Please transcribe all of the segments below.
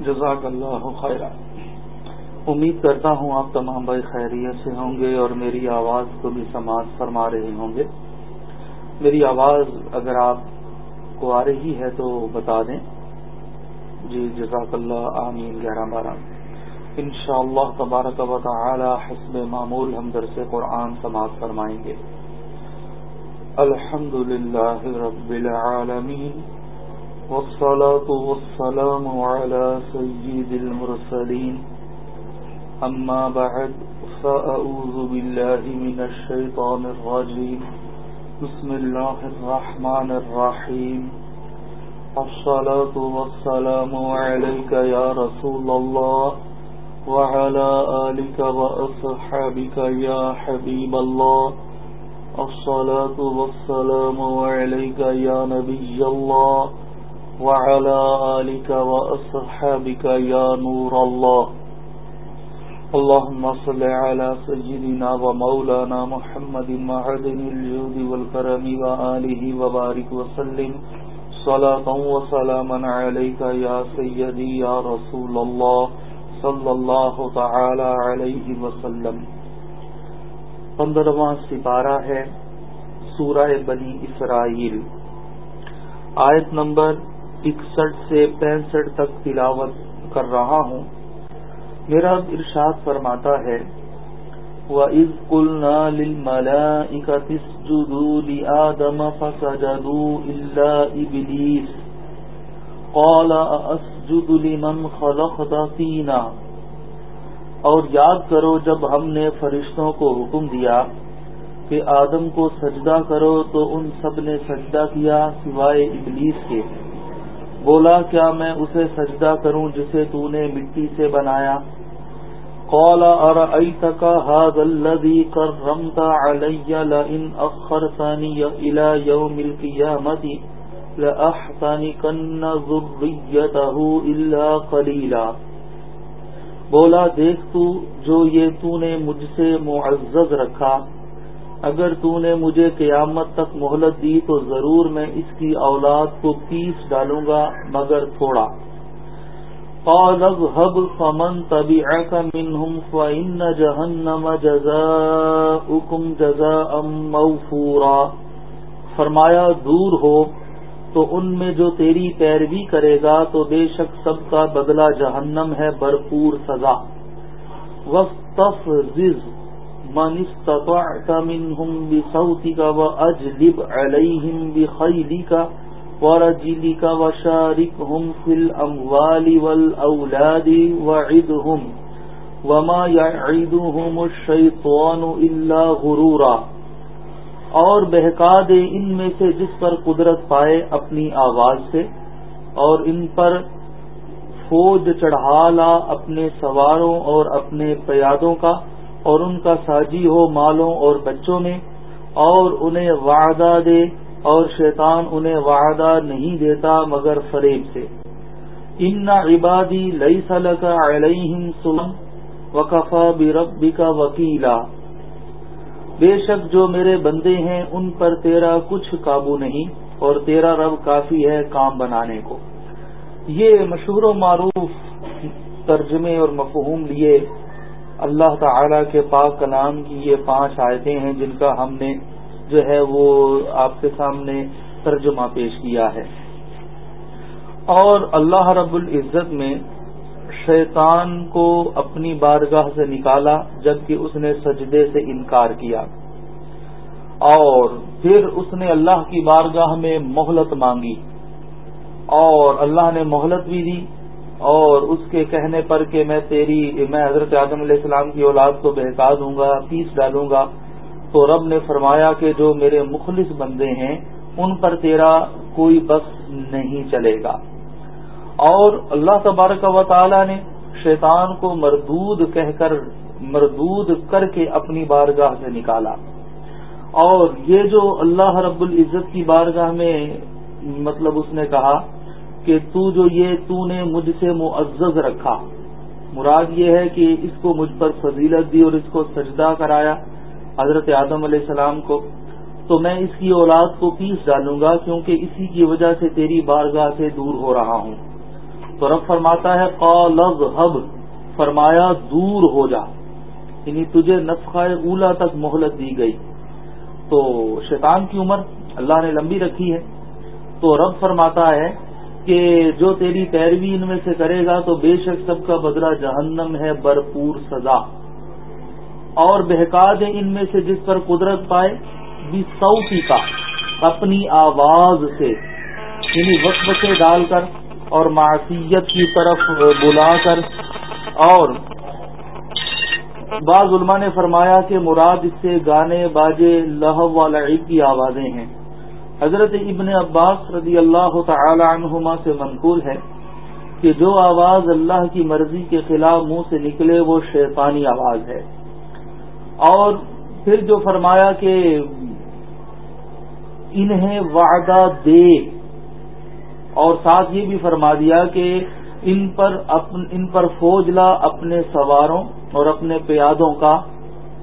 جزاک اللہ خیر امید کرتا ہوں آپ تمام بھائی خیریت سے ہوں گے اور میری آواز کو بھی سماعت فرما رہے ہوں گے۔ میری آواز اگر آپ کو آ رہی ہے تو بتا دیں۔ جی جزاک اللہ، آمین، گیارہ بارہ۔ ان شاء اللہ تبارک و تعالی حسب معمول ہم درس قرآن سماعت فرمائیں گے۔ الحمد للہ رب العالمین۔ والصلاة والسلام على سيد المرسلين. أما بعد، فأعوذ بالله من الشيطان الرجيم. بسم الله الرحمن الرحيم. الصلاة والسلام عليك يا رسول الله وعلى آلك وأصحابك يا حبيب الله. الصلاة والسلام عليك يا نبي الله وعلى آلك وأصحابك يا نور الله. اللهم صل على سيدنا ومولانا محمد معدن الجود والكرم وآله وبارك وسلم. صلاة وسلاما عليك يا سيدي يا رسول الله. صلى الله تعالى عليه وسلم. پندرواں سپارہ ہے سورہ بنی اسرائیل. آیت نمبر اکسٹھ سے پینسٹھ تک تلاوت کر رہا ہوں۔ میرا ارشاد فرماتا ہے، وَإِذْ قُلْنَا لِلْمَلَائِكَةِ اسْجُدُوا لِآدَمَ فَسَجَدُوا إِلَّا إِبْلِيسَ۔ قَالَ أَأَسْجُدُ لِمَنْ خَلَقْتَ طِينًا اور یاد کرو، جب ہم نے فرشتوں کو حکم دیا کہ آدم کو سجدہ کرو، تو ان سب نے سجدہ کیا سوائے ابلیس کے۔ بولا، کیا میں اسے سجدہ کروں جسے تو نے مٹی سے بنایا؟ قال ارأيتك هذا الذي كرمت علي لئن أخرتني إلى يوم القيامة لأحتنكن ذريته إلا قليلا بولا، دیکھ تو جو یہ تو نے مجھ سے معزز رکھا۔ اگر تو نے مجھے قیامت تک مہلت دی تو ضرور میں اس کی اولاد کو پیس ڈالوں گا، مگر تھوڑا۔ قال، اذهب فمن تبعك منهم فإن جهنم جزاؤكم جزاء موفورا۔ فرمایا، دور ہو، تو ان میں جو تیری پیروی کرے گا تو بے شک سب کا بدلہ جہنم ہے، بھرپور سزا۔ وَاسْتَفْزِزْ من استطعت منهم بصوتك واجلب عليهم بخيلك ورجلك وشاركهم في الاموال والاولاد وعدهم وما يعيدهم الشيطان الا غرورا اور بہکا دے ان میں سے جس پر قدرت پائے اپنی آواز سے اور ان پر فوج چڑھا لا اپنے سواروں اور اپنے پیادوں کا اور ان کا ساجی ہو مالوں اور بچوں میں، اور انہیں وعدہ دے، اور شیطان انہیں وعدہ نہیں دیتا مگر فریب سے۔ ان عبادی لئی سلک علیہم سلم وقفا بربی کا وکیلا بے شک جو میرے بندے ہیں، ان پر تیرا کچھ قابو نہیں، اور تیرا رب کافی ہے کام بنانے کو۔ یہ مشہور و معروف ترجمے اور مفہوم لیے اللہ تعالی کے پاک کلام کی یہ پانچ آیتیں ہیں جن کا ہم نے جو ہے وہ آپ کے سامنے ترجمہ پیش کیا ہے۔ اور اللہ رب العزت میں شیطان کو اپنی بارگاہ سے نکالا جبکہ اس نے سجدے سے انکار کیا۔ اور پھر اس نے اللہ کی بارگاہ میں مہلت مانگی۔ اور اللہ نے مہلت بھی دی۔ اور اس کے کہنے پر کہ میں تیری، میں حضرت آدم علیہ السلام کی اولاد کو بہکا دوں گا، پیس ڈالوں گا، تو رب نے فرمایا کہ جو میرے مخلص بندے ہیں، ان پر تیرا کوئی بس نہیں چلے گا۔ اور اللہ تبارک و تعالی نے شیطان کو مردود کہہ کر، مردود کر کے اپنی بارگاہ سے نکالا۔ اور یہ جو اللہ رب العزت کی بارگاہ میں مطلب اس نے کہا کہ تو جو یہ تو نے مجھ سے معزز رکھا۔ مراد یہ ہے کہ اس کو مجھ پر فضیلت دی اور اس کو سجدہ کرایا حضرت آدم علیہ السلام کو۔ تو میں اس کی اولاد کو پیس ڈالوں گا کیونکہ اسی کی وجہ سے تیری بارگاہ سے دور ہو رہا ہوں۔ تو رب فرماتا ہے قالب ہب فرمایا، دور ہو جا۔ یعنی تجھے نسخہ اولا تک مہلت دی گئی۔ تو شیطان کی عمر اللہ نے لمبی رکھی ہے۔ تو رب فرماتا ہے کہ جو تیری پیروی ان میں سے کرے گا تو بے شک سب کا بدلہ جہنم ہے، بھرپور سزا۔ اور بہکا دے ان میں سے جس پر قدرت پائے، بھی سوتی کا۔ اپنی آواز سے یعنی وقت سے ڈال کر اور معصیت کی طرف بلا کر۔ اور بعض علماء نے فرمایا کہ مراد اس سے گانے، باجے، لہو والا کی آوازیں ہیں۔ حضرت ابن عباس رضی اللہ تعالی عنہما سے منقول ہے کہ جو آواز اللہ کی مرضی کے خلاف منہ سے نکلے وہ شیطانی آواز ہے۔ اور پھر جو فرمایا کہ انہیں وعدہ دے۔ اور ساتھ یہ بھی فرما دیا کہ ان پر ان پر فوج لا اپنے سواروں اور اپنے پیادوں کا،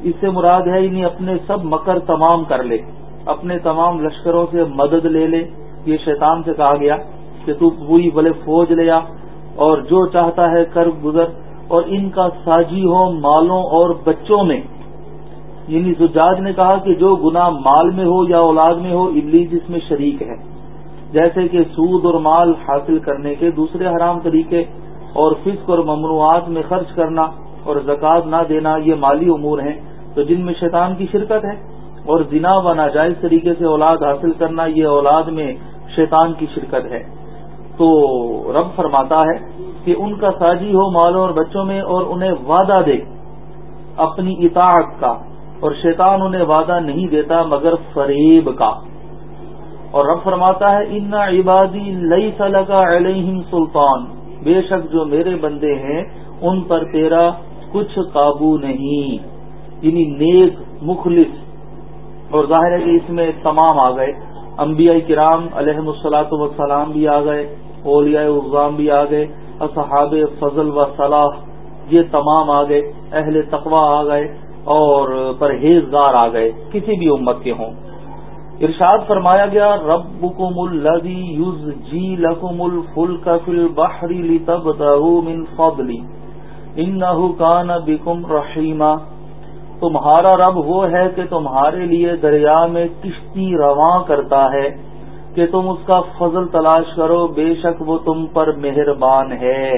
اس سے مراد ہے انہیں اپنے سب مکر تمام کر لے۔ اپنے تمام لشکروں سے مدد لے لے۔ یہ شیطان سے کہا گیا کہ تو پوری بلے فوج لیا اور جو چاہتا ہے کر گزر اور ان کا ساجی ہو مالوں اور بچوں میں۔ یعنی زجاج نے کہا کہ جو گنا مال میں ہو یا اولاد میں ہو، ابلیس اس میں شریک ہے۔ جیسے کہ سود اور مال حاصل کرنے کے دوسرے حرام طریقے اور فسق اور ممنوعات میں خرچ کرنا اور زکوٰۃ نہ دینا، یہ مالی امور ہیں۔ تو جن میں شیطان کی شرکت ہے۔ اور زنا و ناجائز طریقے سے اولاد حاصل کرنا یہ اولاد میں شیطان کی شرکت ہے۔ تو رب فرماتا ہے کہ ان کا ساجی ہو مالوں اور بچوں میں اور انہیں وعدہ دے اپنی اطاعت کا، اور شیطان انہیں وعدہ نہیں دیتا مگر فریب کا۔ اور رب فرماتا ہے، ان عبادی لئی کا علیہم سلطان۔ بے شک جو میرے بندے ہیں، ان پر تیرا کچھ قابو نہیں۔ یعنی نیک، مخلص اور ظاہر ہے کہ اس میں تمام آ گئے۔ انبیاء کرام علیہ السلاۃ وسلام بھی آ گئے، اولیاء اغام بھی آ گئے، اصحاب فضل و صلاح، یہ تمام آ گئے، اہل تقوا آ گئے اور پرہیزگار آ گئے، کسی بھی امت کے ہوں۔ ارشاد فرمایا گیا رب کم الدی یوز جی لکم الفل کفل بحری تب من فضلی ان کان بکم رحیمہ تمہارا رب وہ ہے کہ تمہارے لیے دریا میں کشتی رواں کرتا ہے، کہ تم اس کا فضل تلاش کرو، بے شک وہ تم پر مہربان ہے۔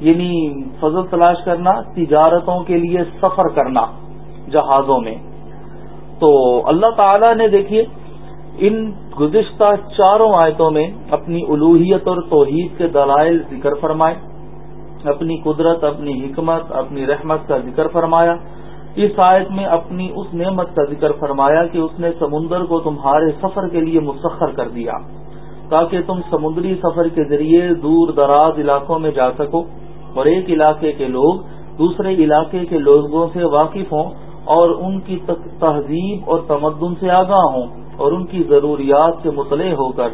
یعنی فضل تلاش کرنا، تجارتوں کے لیے سفر کرنا جہازوں میں۔ تو اللہ تعالی نے دیکھیے، ان گزشتہ چاروں آیتوں میں اپنی الوحیت اور توحید کے دلائل ذکر فرمائے، اپنی قدرت، اپنی حکمت، اپنی رحمت کا ذکر فرمایا۔ اس آیت میں اپنی اس نعمت کا ذکر فرمایا کہ اس نے سمندر کو تمہارے سفر کے لیے مسخر کر دیا۔ تاکہ تم سمندری سفر کے ذریعے دور دراز علاقوں میں جا سکو اور ایک علاقے کے لوگ دوسرے علاقے کے لوگوں سے واقف ہوں اور ان کی تہذیب اور تمدن سے آگاہ ہوں اور ان کی ضروریات سے مطلع ہو کر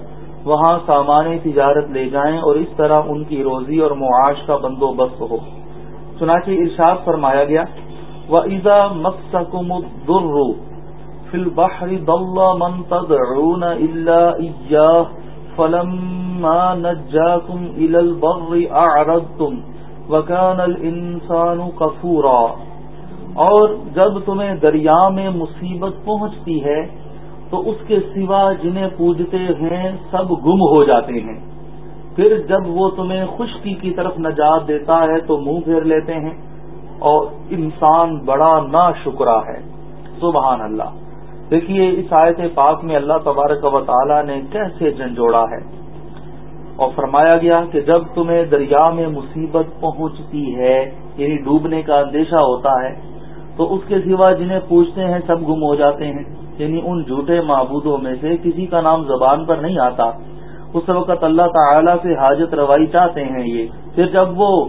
وہاں سامان تجارت لے جائیں اور اس طرح ان کی روزی اور معاش کا بندوبست ہو۔ چنانچہ ارشاد فرمایا گیا وَإِذَا مَسَّكُمُ الضُّرُّ فِي الْبَحْرِ ضَلَّ مَن تَدْعُونَ إِلَّا إِيَّاهُ فَلَمَّا نَجَّاكُمْ إِلَى الْبَرِّ أَعْرَضْتُمْ وَكَانَ الْإِنسَانُ كَفُورًا اور جب تمہیں دریا میں مصیبت پہنچتی ہے، تو اس کے سوا جنہیں پوجتے ہیں سب گم ہو جاتے ہیں۔ پھر جب وہ تمہیں خشکی کی طرف نجات دیتا ہے، تو منہ پھیر لیتے ہیں۔ اور انسان بڑا نا شکرا ہے۔ سبحان اللہ۔ دیکھیے، اس آیت پاک میں اللہ تبارک و تعالی نے کیسے جنجوڑا ہے۔ اور فرمایا گیا کہ جب تمہیں دریا میں مصیبت پہنچتی ہے یعنی ڈوبنے کا اندیشہ ہوتا ہے، تو اس کے سوا جنہیں پوچھتے ہیں، سب گم ہو جاتے ہیں۔ یعنی ان جھوٹے معبودوں میں سے کسی کا نام زبان پر نہیں آتا۔ اس وقت اللہ تعالی سے حاجت روائی چاہتے ہیں یہ۔ پھر جب وہ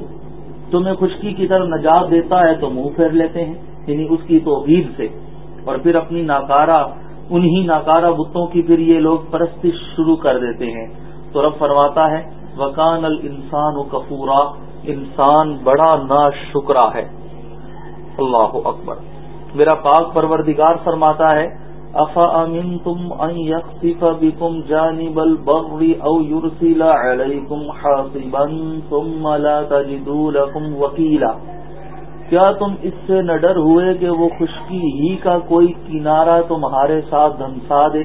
تمہیں خشکی کی طرف نجات دیتا ہے تو منہ پھیر لیتے ہیں یعنی اس کی توحید سے۔ اور پھر اپنی ناکارہ، انہی ناکارہ بتوں کی پھر یہ لوگ پرستش شروع کر دیتے ہیں۔ تو رب فرماتا ہے وکان ال انسان و کفورا انسان بڑا نا شکرا ہے۔ اللہ اکبر۔ میرا پاک پروردگار فرماتا ہے افا امین تم یقف بکم جانب البر او یرسل علیکم حاصبا ثم لا تجدوا لکم وکیلا کیا تم اس سے نہ ڈر ہوئے کہ وہ خشکی ہی کا کوئی کنارہ تمہارے ساتھ دھنسا دے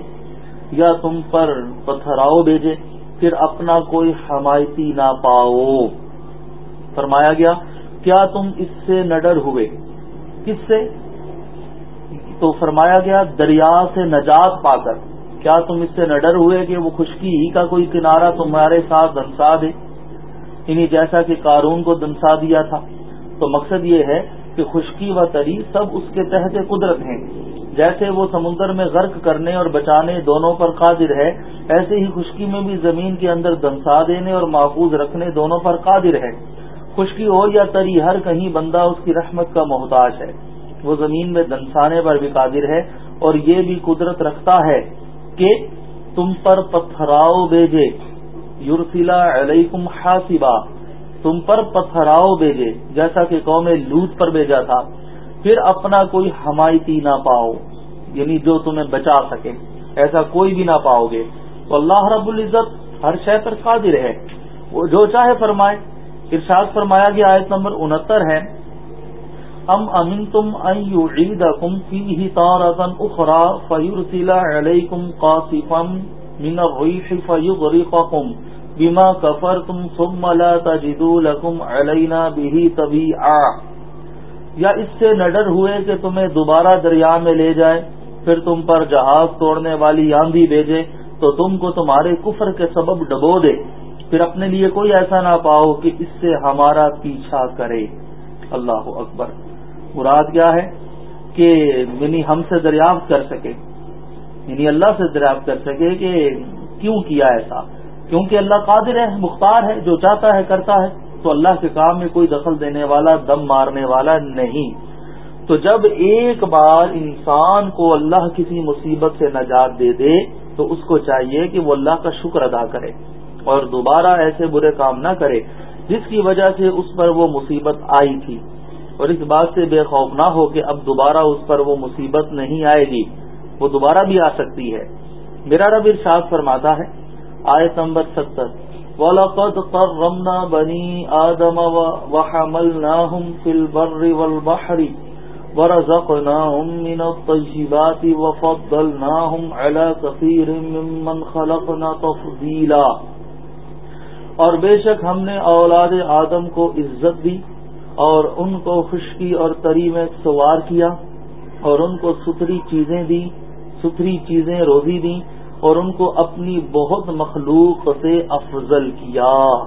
یا تم پر پتھراؤ بھیجے، پھر اپنا کوئی حمایتی نہ پاؤ؟ فرمایا گیا، کیا تم اس سے نہ ڈر ہوئے؟ کس سے؟ تو فرمایا گیا دریا سے نجات پا کر۔ کیا تم اس سے نہ ڈر ہوئے کہ وہ خشکی ہی کا کوئی کنارہ تمہارے ساتھ دنسا دے؟ انہیں جیسا کہ قارون کو دنسا دیا تھا۔ تو مقصد یہ ہے کہ خشکی و تری سب اس کے تحت قدرت ہیں۔ جیسے وہ سمندر میں غرق کرنے اور بچانے دونوں پر قادر ہے، ایسے ہی خشکی میں بھی زمین کے اندر دنسا دینے اور محفوظ رکھنے دونوں پر قادر ہے۔ خشکی ہو یا تری، ہر کہیں بندہ اس کی رحمت کا محتاج ہے۔ وہ زمین میں دنسانے پر بھی قادر ہے اور یہ بھی قدرت رکھتا ہے کہ تم پر پتھراؤ بھیجے یورسیلا علیکم حاسبا، تم پر پتھراؤ بھیجے، جیسا کہ قوم لوت پر بھیجا تھا۔ پھر اپنا کوئی حمایتی نہ پاؤ یعنی جو تمہیں بچا سکے، ایسا کوئی بھی نہ پاؤ گے۔ تو اللہ رب العزت ہر شہ پر قادر ہے۔ وہ جو چاہے فرمائے۔ ارشاد فرمایا گیا آیت نمبر انہتر ہے۔ ام امن تم عید کم فی تارتن اخرا فیور علیکم قاصفم من الریح فیغرقکم بما کفر تم ثم لا تجدو لکم علینا بھی تبھی یا اس سے نڈر ہوئے کہ تمہیں دوبارہ دریا میں لے جائے پھر تم پر جہاز توڑنے والی آندھی بھیجے، تو تم کو تمہارے کفر کے سبب ڈبو دے۔ پھر اپنے لیے کوئی ایسا نہ پاؤ کہ اس سے ہمارا پیچھا کرے۔ اللہ اکبر۔ مراد کیا ہے کہ یعنی ہم سے دریافت کر سکے یعنی اللہ سے دریافت کر سکے کہ کیوں کیا ایسا؟ کیونکہ اللہ قادر ہے، مختار ہے، جو چاہتا ہے، کرتا ہے، تو اللہ کے کام میں کوئی دخل دینے والا، دم مارنے والا نہیں۔ تو جب ایک بار انسان کو اللہ کسی مصیبت سے نجات دے دے، تو اس کو چاہیے کہ وہ اللہ کا شکر ادا کرے اور دوبارہ ایسے برے کام نہ کرے، جس کی وجہ سے اس پر وہ مصیبت آئی تھی۔ اور اس بات سے بے خوف نہ ہو کہ اب دوبارہ اس پر وہ مصیبت نہیں آئے گی، وہ دوبارہ بھی آ سکتی ہے۔ میرا رب ارشاد فرماتا ہے، آیت نمبر ستر۔ وَلَقَدْ قَرَّمْنَا بَنِي آدَمَ وَحَمَلْنَاهُمْ فِي الْبَرِّ وَالْبَحْرِ وَرَزَقْنَاهُمْ مِنَ الطَّيِّبَاتِ وَفَضَّلْنَاهُمْ عَلَى كَثِيرٍ مِّمَّنْ خَلَقْنَا تَفْضِيلًا۔ اور بے شک ہم نے اولاد آدم کو عزت دی اور ان کو خشکی اور تری میں سوار کیا اور ان کو ستھری چیزیں دی ستھری چیزیں روزی دیں اور ان کو اپنی بہت مخلوق سے افضل کیا۔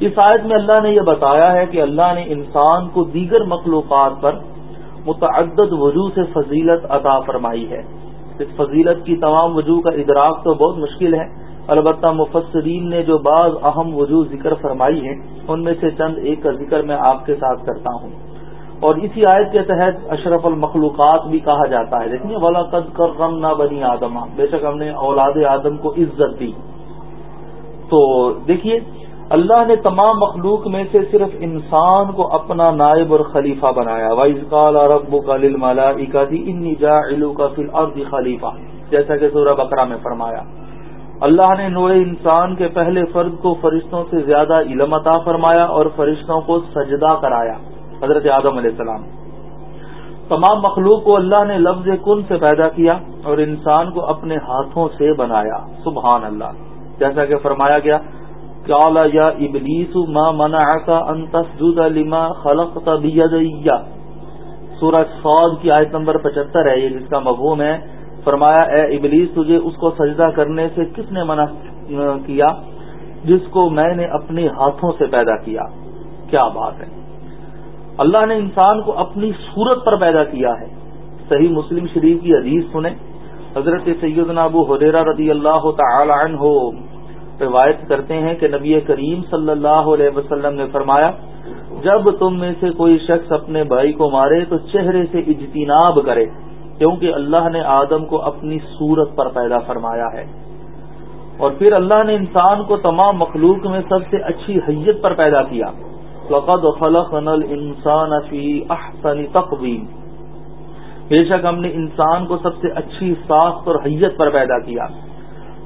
اس آیت میں اللہ نے یہ بتایا ہے کہ اللہ نے انسان کو دیگر مخلوقات پر متعدد وجوہ سے فضیلت عطا فرمائی ہے۔ اس فضیلت کی تمام وجوہ کا ادراک تو بہت مشکل ہے۔ البتہ مفسرین نے جو بعض اہم وجوہ ذکر فرمائی ہیں، ان میں سے چند ایک کا ذکر میں آپ کے ساتھ کرتا ہوں۔ اور اسی آیت کے تحت اشرف المخلوقات بھی کہا جاتا ہے۔ دیکھیے والا قد کر رم نہ بنی آدم۔ بے شک ہم نے اولاد آدم کو عزت دی۔ تو دیکھیے، اللہ نے تمام مخلوق میں سے صرف انسان کو اپنا نائب اور خلیفہ بنایا۔ وائز کال رب کا مالا اکادی ان جا کا فل خلیفہ جیسا کہ سورہ بکرا میں فرمایا۔ اللہ نے نوع انسان کے پہلے فرد کو فرشتوں سے زیادہ علم عطا فرمایا اور فرشتوں کو سجدہ کرایا، حضرت آدم علیہ السلام۔ تمام مخلوق کو اللہ نے لفظ کن سے پیدا کیا اور انسان کو اپنے ہاتھوں سے بنایا۔ سبحان اللہ۔ جیسا کہ فرمایا گیا کالا یا ابلیس ما منا کا انتسجد لما خلق سورج سعود کی آیت نمبر پچہتر ہے، یہ جس کا مفہوم ہے۔ فرمایا، اے ابلیس، تجھے اس کو سجدہ کرنے سے کس نے منع کیا جس کو میں نے اپنے ہاتھوں سے پیدا کیا؟ کیا بات ہے؟ اللہ نے انسان کو اپنی صورت پر پیدا کیا ہے۔ صحیح مسلم شریف کی حدیث سنیں۔ حضرت سیدنا ابو حریرہ رضی اللہ تعالی عنہ روایت کرتے ہیں کہ نبی کریم صلی اللہ علیہ وسلم نے فرمایا، جب تم میں سے کوئی شخص اپنے بھائی کو مارے تو چہرے سے اجتناب کرے۔ کیونکہ اللہ نے آدم کو اپنی صورت پر پیدا فرمایا ہے۔ اور پھر اللہ نے انسان کو تمام مخلوق میں سب سے اچھی حیت پر پیدا کیا۔ فقد خلق نل انسان فی احسن تقویم بے شک ہم نے انسان کو سب سے اچھی ساخت اور حیت پر پیدا کیا۔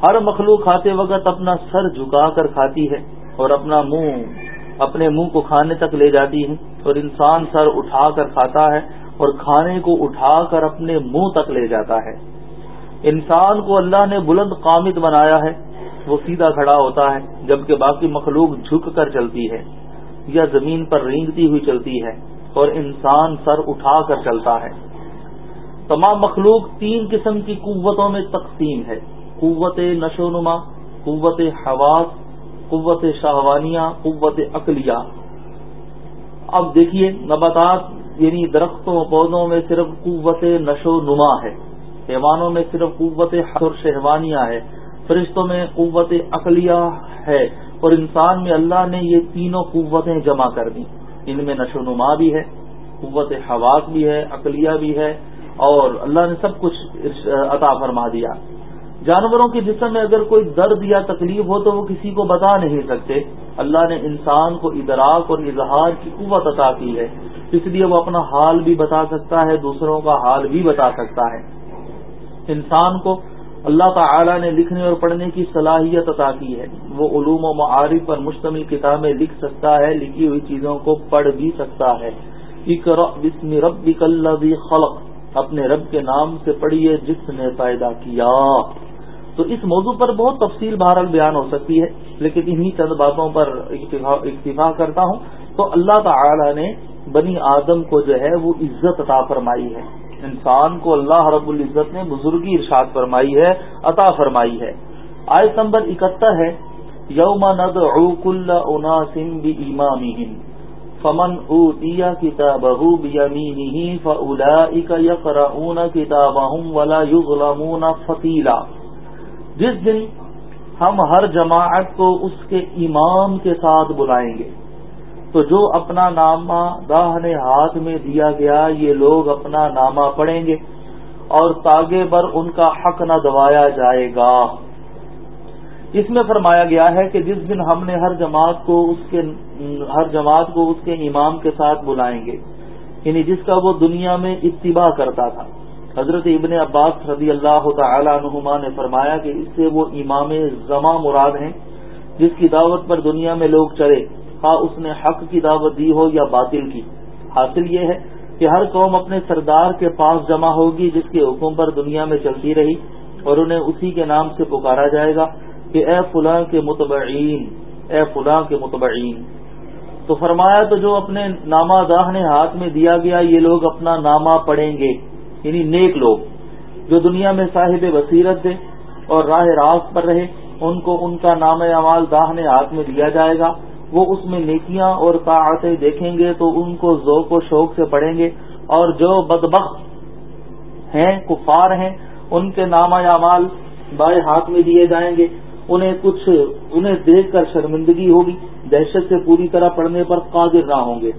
ہر مخلوق کھاتے وقت اپنا سر جھکا کر کھاتی ہے اور اپنا منہ، اپنے منہ کو کھانے تک لے جاتی ہے اور انسان سر اٹھا کر کھاتا ہے۔ اور کھانے کو اٹھا کر اپنے منہ تک لے جاتا ہے۔ انسان کو اللہ نے بلند قامد بنایا ہے۔ وہ سیدھا کھڑا ہوتا ہے، جبکہ باقی مخلوق جھک کر چلتی ہے یا زمین پر رینگتی ہوئی چلتی ہے اور انسان سر اٹھا کر چلتا ہے۔ تمام مخلوق تین قسم کی قوتوں میں تقسیم ہے۔ قوت نشو نما قوت حواس، قوت شاہوانیہ، قوت اقلیہ۔ اب دیکھیے نباتات یعنی درختوں، پودوں میں صرف قوت نشو نما ہے۔ حیوانوں میں صرف قوت حر شہوانیہ ہے فرشتوں میں قوت اقلیہ ہے۔ اور انسان میں اللہ نے یہ تینوں قوتیں جمع کر دی ان میں نشو نما بھی ہے، قوت حواس بھی ہے اقلیہ بھی ہے۔ اور اللہ نے سب کچھ عطا فرما دیا۔ جانوروں کے جسم میں اگر کوئی درد یا تکلیف ہو تو وہ کسی کو بتا نہیں سکتے۔ اللہ نے انسان کو ادراک اور اظہار کی قوت عطا کی ہے۔ اس لیے وہ اپنا حال بھی بتا سکتا ہے، دوسروں کا حال بھی بتا سکتا ہے۔ انسان کو اللہ تعالی نے لکھنے اور پڑھنے کی صلاحیت عطا کی ہے۔ وہ علوم و معارف پر مشتمل کتابیں لکھ سکتا ہے، لکھی ہوئی چیزوں کو پڑھ بھی سکتا ہے۔ بسم ربک الذی خلق۔ اپنے رب کے نام سے پڑھیے جس نے پیدا کیا۔ تو اس موضوع پر بہت تفصیل بہرحال بیان ہو سکتی ہے، لیکن انہی چند باتوں پر اکتفا کرتا ہوں۔ تو اللہ تعالی نے بنی آدم کو جو ہے وہ عزت عطا فرمائی ہے۔ انسان کو اللہ رب العزت نے بزرگی ارشاد فرمائی ہے، عطا فرمائی ہے۔ آیت نمبر اکہتر ہے، یوم ند کل اناسم امام فمن اوتیا کتابہ بیمینہ فاولئک یقرؤون کتابہم ولا یظلمون فتیلا۔ جس دن ہم ہر جماعت کو اس کے امام کے ساتھ بلائیں گے۔ تو جو اپنا نامہ داہنے ہاتھ میں دیا گیا، یہ لوگ اپنا نامہ پڑھیں گے اور تاگے پر ان کا حق نہ دبایا جائے گا۔ اس میں فرمایا گیا ہے کہ جس دن ہم نے ہر جماعت کو اس کے، ہر جماعت کو اس کے امام کے ساتھ بلائیں گے یعنی جس کا وہ دنیا میں اتباع کرتا تھا۔ حضرت ابن عباس رضی اللہ تعالی عنہما نے فرمایا کہ اس سے وہ امام زماں مراد ہیں، جس کی دعوت پر دنیا میں لوگ چلے۔ ہاں اس نے حق کی دعوت دی ہو یا باطل کی۔ حاصل یہ ہے کہ ہر قوم اپنے سردار کے پاس جمع ہوگی جس کے حکم پر دنیا میں چلتی رہی اور انہیں اسی کے نام سے پکارا جائے گا کہ اے فلاں کے متبعین، اے فلاں کے متبعین۔ تو فرمایا تو جو اپنے نامہ داہنے ہاتھ میں دیا گیا، یہ لوگ اپنا نامہ پڑھیں گے یعنی نیک لوگ۔ جو دنیا میں صاحب بصیرت تھے اور راہ راست پر رہے، ان کو ان کا نام اعمال داہنے ہاتھ میں دیا جائے گا۔ وہ اس میں نیکیاں اور طاعتیں دیکھیں گے تو ان کو ذوق و شوق سے پڑھیں گے اور جو بدبخت ہیں، کفار ہیں، ان کے نام اعمال بائیں ہاتھ میں دیے جائیں گے۔ انہیں کچھ، انہیں دیکھ کر شرمندگی ہوگی۔ دہشت سے پوری طرح پڑھنے پر قادر نہ ہوں گے۔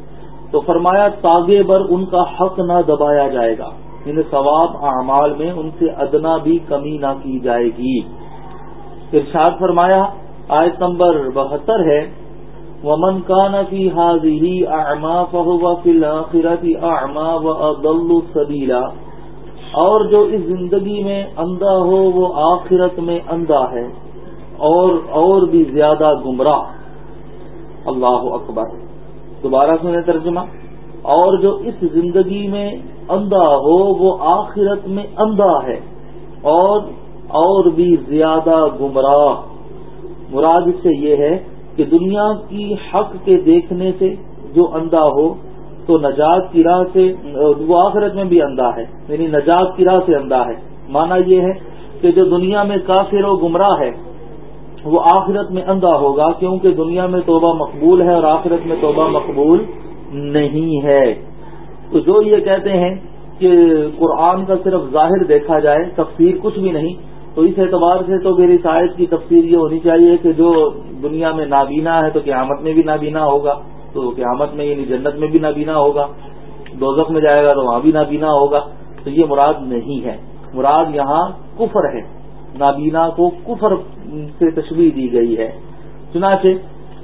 تو فرمایا، تاگے پر ان کا حق نہ دبایا جائے گا۔ ان ثواب اعمال میں ان سے ادنا بھی کمی نہ کی جائے گی۔ ارشاد فرمایا، آیت نمبر بہتر ہے ومن کا نفی حاضی اعما فہو فی الآخرت اعما و ادل سبیلا اور جو اس زندگی میں اندھا ہو وہ آخرت میں اندھا ہے اور اور بھی زیادہ گمراہ اللہ اکبر دوبارہ سنیں ترجمہ اور جو اس زندگی میں اندھا ہو وہ آخرت میں اندھا ہے اور اور بھی زیادہ گمراہ مراد اس سے یہ ہے کہ دنیا کی حق کے دیکھنے سے جو اندھا ہو، تو نجات کی راہ سے، وہ آخرت میں بھی اندھا ہے یعنی نجات کی راہ سے اندھا ہے۔ مانا یہ ہے کہ جو دنیا میں کافر و گمراہ ہے، وہ آخرت میں اندھا ہوگا، کیونکہ دنیا میں توبہ مقبول ہے اور آخرت میں توبہ مقبول نہیں ہے۔ تو جو یہ کہتے ہیں کہ قرآن کا صرف ظاہر دیکھا جائے، تفسیر کچھ بھی نہیں تو اس اعتبار سے تو میری شاید کی تفسیر یہ ہونی چاہیے کہ جو دنیا میں نابینا ہے تو قیامت میں بھی نابینا ہوگا، تو قیامت میں یعنی جنت میں بھی نابینا ہوگا، دوزخ میں جائے گا تو وہاں بھی نابینا ہوگا، تو یہ مراد نہیں ہے۔ مراد یہاں کفر ہے۔ نابینا کو کفر سے تشویح دی گئی ہے۔ چنانچہ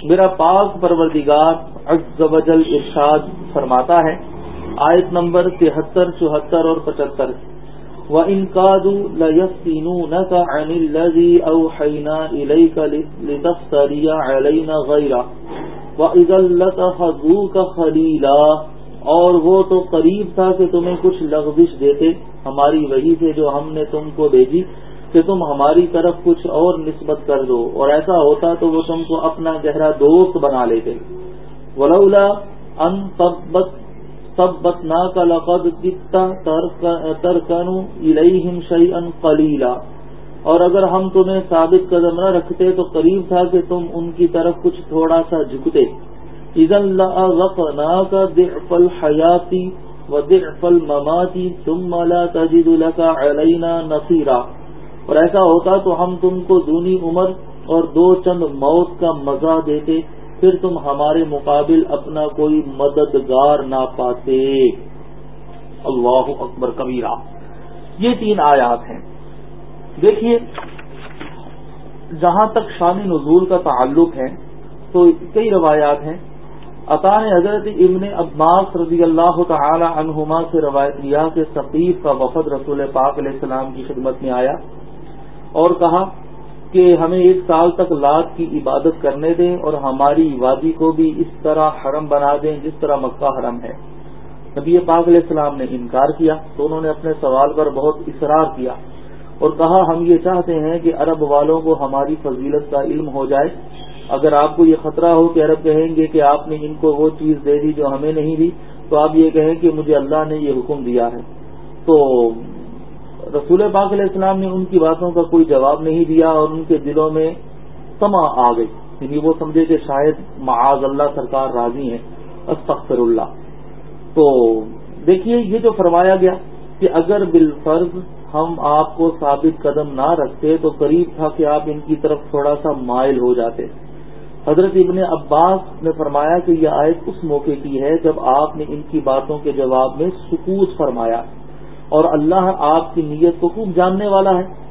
میرا پاک پروردگار ارشاد فرماتا ہے، آیت نمبر تہتر، چوہتر اور پچہتر۔ و ان کادو لسین اوحینا علینا غیرہ و عزلت کا خلیلا اور وہ تو قریب تھا کہ تمہیں کچھ لغزش دیتے ہماری وہی سے جو ہم نے تم کو بھیجی کہ تم ہماری طرف کچھ اور نسبت کر دو اور ایسا ہوتا تو وہ تم کو اپنا گہرا دوست بنا لیتے۔ ولولا ان سبت نا کا لقد ترکن الیہم شیئا قلیلا۔ اور اگر ہم تمہیں ثابت قدم نہ رکھتے تو قریب تھا کہ تم ان کی طرف کچھ تھوڑا سا جھکتے۔ کا ضعف الحیاتی و ضعف المماتی ثم لا تجد لك علینا نصیرا۔ اور ایسا ہوتا تو ہم تم کو دونی عمر اور دو چند موت کا مزہ دیتے۔ پھر تم ہمارے مقابل اپنا کوئی مددگار نہ پاتے۔ اللہ اکبر کبیرہ۔ یہ تین آیات ہیں۔ دیکھیے، جہاں تک شان نزول کا تعلق ہے، تو کئی روایات ہیں۔ عطا نے حضرت ابن عباس رضی اللہ تعالی عنہما سے روایت لیا کہ ثقیف کا وفد رسول پاک علیہ السلام کی خدمت میں آیا اور کہا کہ ہمیں ایک سال تک لات کی عبادت کرنے دیں اور ہماری وادی کو بھی اس طرح حرم بنا دیں جس طرح مکہ حرم ہے۔ نبی پاک علیہ السلام نے انکار کیا تو انہوں نے اپنے سوال پر بہت اصرار کیا اور کہا، ہم یہ چاہتے ہیں کہ عرب والوں کو ہماری فضیلت کا علم ہو جائے۔ اگر آپ کو یہ خطرہ ہو کہ عرب کہیں گے کہ آپ نے ان کو وہ چیز دے دی جو ہمیں نہیں دی، تو آپ یہ کہیں کہ مجھے اللہ نے یہ حکم دیا ہے۔ تو رسول پاک علیہ السلام نے ان کی باتوں کا کوئی جواب نہیں دیا اور ان کے دلوں میں سما آ گئی۔ یعنی وہ سمجھے کہ شاید معاذ اللہ سرکار راضی ہیں۔ استغفر اللہ۔ تو دیکھیے، یہ جو فرمایا گیا کہ اگر بالفرض ہم آپ کو ثابت قدم نہ رکھتے تو قریب تھا کہ آپ ان کی طرف تھوڑا سا مائل ہو جاتے۔ حضرت ابن عباس نے فرمایا کہ یہ آیت اس موقع کی ہے جب آپ نے ان کی باتوں کے جواب میں سکوت فرمایا۔ اور اللہ آپ کی نیت کو خوب جاننے والا ہے۔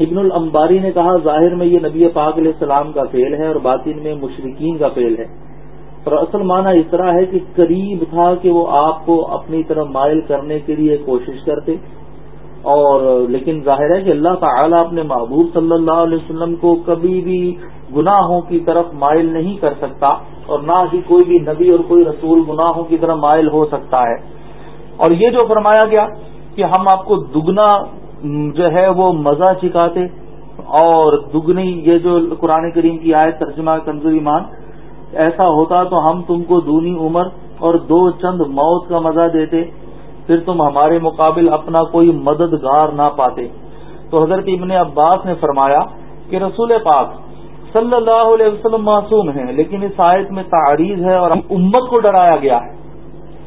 ابن الامباری نے کہا، ظاہر میں یہ نبی پاک علیہ السلام کا فیل ہے اور باطن میں مشرقین کا فیل ہے۔ اور اصل معنی اس طرح ہے کہ قریب تھا کہ وہ آپ کو اپنی طرف مائل کرنے کے لیے کوشش کرتے۔ اور لیکن ظاہر ہے کہ اللہ تعالیٰ اپنے محبوب صلی اللہ علیہ وسلم کو کبھی بھی گناہوں کی طرف مائل نہیں کر سکتا اور نہ ہی کوئی بھی نبی اور کوئی رسول گناہوں کی طرف مائل ہو سکتا ہے۔ اور یہ جو فرمایا گیا کہ ہم آپ کو دگنا جو ہے وہ مزہ چکاتے اور دگنی یہ جو قرآن کریم کی آئے ترجمہ کنزوری مان ایسا ہوتا تو ہم تم کو دونی عمر اور دو چند موت کا مزہ دیتے، پھر تم ہمارے مقابل اپنا کوئی مددگار نہ پاتے۔ تو حضرت ابن عباس نے فرمایا کہ رسول پاک صلی اللہ علیہ وسلم معصوم ہیں، لیکن اس آیت میں تعریض ہے اور امت کو ڈرایا گیا ہے۔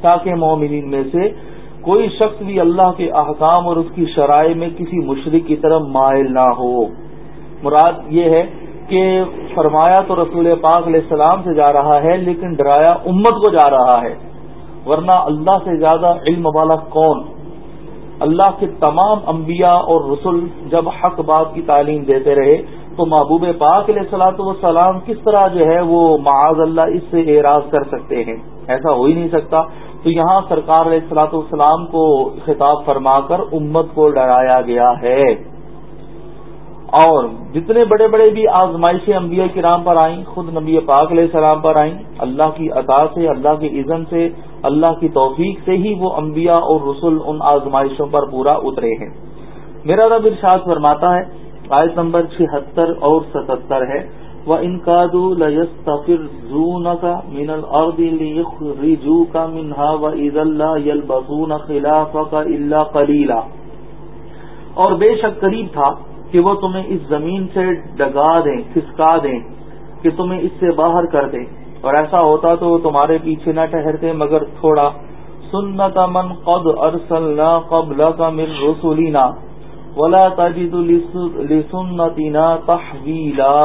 تاکہ مومنین میں سے کوئی شخص بھی اللہ کے احکام اور اس کی شرائع میں کسی مشرق کی طرف مائل نہ ہو۔ مراد یہ ہے کہ فرمایا تو رسول پاک علیہ السلام سے جا رہا ہے، لیکن ڈرایا امت کو جا رہا ہے۔ ورنہ اللہ سے زیادہ علم والا کون؟ اللہ کے تمام انبیاء اور رسول جب حق بات کی تعلیم دیتے رہے تو محبوب پاک علیہ السلاۃ والسلام کس طرح جو ہے وہ معاذ اللہ اس سے اعراض کر سکتے ہیں۔ ایسا ہو ہی نہیں سکتا۔ تو یہاں سرکار علیہ السلاۃ والسلام کو خطاب فرما کر امت کو ڈرایا گیا ہے۔ اور جتنے بڑے بڑے بھی آزمائشیں انبیاء کرام پر آئیں، خود نبی پاک علیہ السلام پر آئیں، اللہ کی عطا سے، اللہ کی عزم سے، اللہ کی توفیق سے ہی وہ انبیاء اور رسول ان آزمائشوں پر پورا اترے ہیں۔ میرا رب ارشاد فرماتا ہے، آیت نمبر چھہتر اور ستہتر ہے۔ وہ ان کا زون کا من الردو کا منہا و عید اللہ یل بسون اور بے شک قریب تھا کہ وہ تمہیں اس زمین سے ڈگا دیں کھسکا دیں، کہ تمہیں اس سے باہر کر دیں۔ اور ایسا ہوتا تو وہ تمہارے پیچھے نہ ٹہرتے مگر تھوڑا۔ سنت من قد ارسلنا قبل کا من رسولینا ولا تجد لسنتنا تحویلا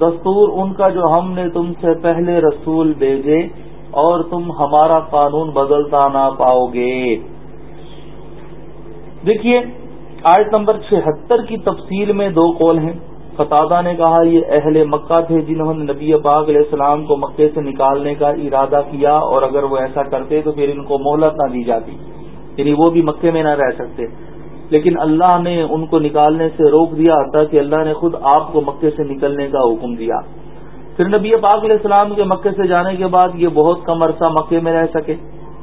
دستور ان کا جو ہم نے تم سے پہلے رسول بھیجے اور تم ہمارا قانون بدلتا نہ پاؤ گے دیکھیے، آیت نمبر چھہتر کی تفصیل میں دو قول ہیں۔ قطادہ نے کہا، یہ اہل مکہ تھے جنہوں نے نبی پاک علیہ السلام کو مکے سے نکالنے کا ارادہ کیا، اور اگر وہ ایسا کرتے تو پھر ان کو مہلت نہ دی جاتی یعنی وہ بھی مکے میں نہ رہ سکتے۔ لیکن اللہ نے ان کو نکالنے سے روک دیا، تاکہ اللہ نے خود آپ کو مکے سے نکلنے کا حکم دیا۔ پھر نبی پاک علیہ السلام کے مکے سے جانے کے بعد یہ بہت کم عرصہ مکے میں رہ سکے،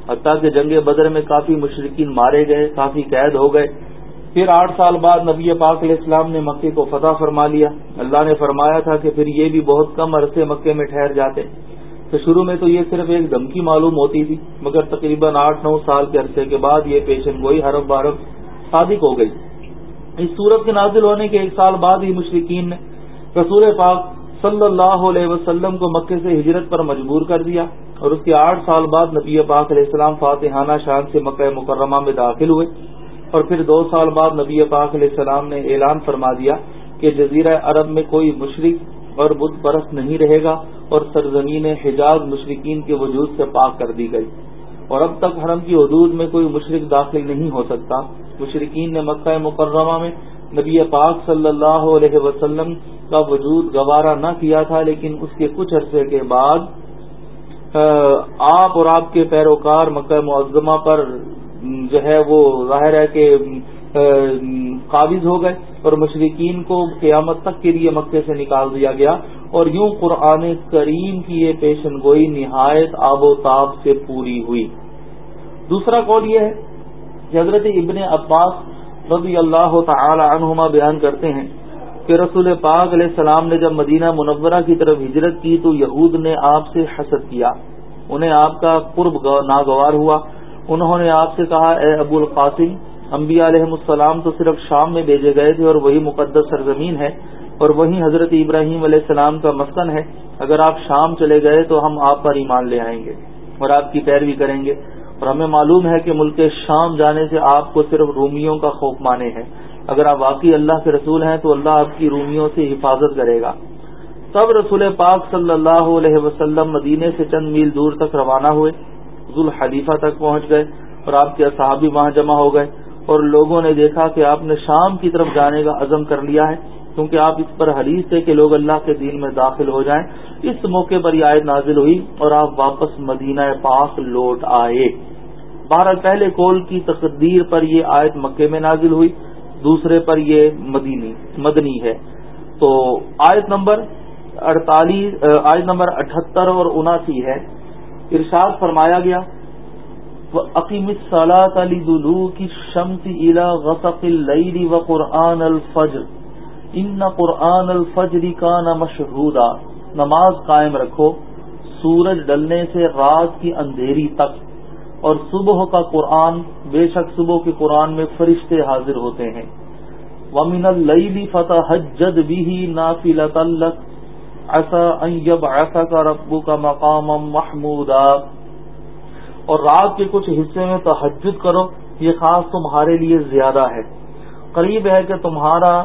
حتیٰ کہ جنگ بدر میں کافی مشرقین مارے گئے، کافی قید ہو گئے۔ پھر آٹھ سال بعد نبی پاک علیہ السلام نے مکے کو فتح فرما لیا۔ اللہ نے فرمایا تھا کہ پھر یہ بھی بہت کم عرصے مکے میں ٹھہر جاتے۔ تو شروع میں تو یہ صرف ایک دھمکی معلوم ہوتی تھی، مگر تقریباً آٹھ نو سال کے عرصے کے بعد یہ پیشن گوئی حرف بارف صادق ہو گئی۔ اس صورت کے نازل ہونے کے ایک سال بعد ہی مشرقین نے رسول پاک صلی اللہ علیہ وسلم کو مکے سے ہجرت پر مجبور کر دیا اور اس کے آٹھ سال بعد نبی پاک علیہ السلام فاتحانہ شان سے مکہ مکرمہ میں داخل ہوئے اور پھر دو سال بعد نبی پاک علیہ السلام نے اعلان فرما دیا کہ جزیرہ عرب میں کوئی مشرق اور بت پرست نہیں رہے گا اور سرزمین حجاز مشرقین کے وجود سے پاک کر دی گئی۔ اور اب تک حرم کی حدود میں کوئی مشرق داخل نہیں ہو سکتا۔ مشرقین نے مکہ مکرمہ میں نبی پاک صلی اللہ علیہ وسلم کا وجود گوارا نہ کیا تھا، لیکن اس کے کچھ عرصے کے بعد آپ اور آپ کے پیروکار مکہ معظمہ پر جو ہے وہ ظاہر ہے کہ قابض ہو گئے اور مشرقین کو قیامت تک کے لیے مکے سے نکال دیا گیا۔ اور یوں قرآن کریم کی یہ پیشن گوئی نہایت آب و تاب سے پوری ہوئی۔ دوسرا قول یہ ہے کہ حضرت ابن عباس رضی اللہ تعالی عنہما بیان کرتے ہیں کہ رسول پاک علیہ السلام نے جب مدینہ منورہ کی طرف ہجرت کی تو یہود نے آپ سے حسد کیا۔ انہیں آپ کا قرب ناگوار ہوا۔ انہوں نے آپ سے کہا، اے ابو القاسم، انبیاء علیہ السلام تو صرف شام میں بھیجے گئے تھے اور وہی مقدس سرزمین ہے اور وہی حضرت ابراہیم علیہ السلام کا مسکن ہے۔ اگر آپ شام چلے گئے تو ہم آپ پر ایمان لے آئیں گے اور آپ کی پیروی کریں گے۔ اور ہمیں معلوم ہے کہ ملک شام جانے سے آپ کو صرف رومیوں کا خوف مانے ہے اگر آپ واقعی اللہ کے رسول ہیں تو اللہ آپ کی رومیوں سے حفاظت کرے گا۔ تب رسول پاک صلی اللہ علیہ وسلم مدینے سے چند میل دور تک روانہ ہوئے، ذوالحلیفہ تک پہنچ گئے اور آپ کے صحابی وہاں جمع ہو گئے اور لوگوں نے دیکھا کہ آپ نے شام کی طرف جانے کا عزم کر لیا ہے۔ کیونکہ آپ اس پر حدیث تھے کہ لوگ اللہ کے دین میں داخل ہو جائیں۔ اس موقع پر یہ آیت نازل ہوئی اور آپ واپس مدینہ پاک لوٹ آئے۔ بارہ پہلے کول کی تقدیر پر یہ آیت مکے میں نازل ہوئی، دوسرے پر یہ مدینی، مدنی ہے۔ تو آیت نمبر اڑتالیس آیت نمبر اٹھہتر اور اناسی ہے۔ ارشاد فرمایا گیا عقیم صلاح علی دلو کی شمس الا غسق اللیل و قرآن الفجر۔ ان قرآن الفجر کا نہ مشہودا نماز قائم رکھو، سورج ڈلنے سے رات کی اندھیری تک۔ اور صبح کا قرآن، بے شک صبح کے قرآن میں فرشتے حاضر ہوتے ہیں۔ ومن اللیل فتح جد بھی نافی ایسا کا ربو کا مقام محمود اور رات کے کچھ حصے میں تحجد کرو، یہ خاص تمہارے لیے زیادہ ہے۔ قریب ہے کہ تمہارا،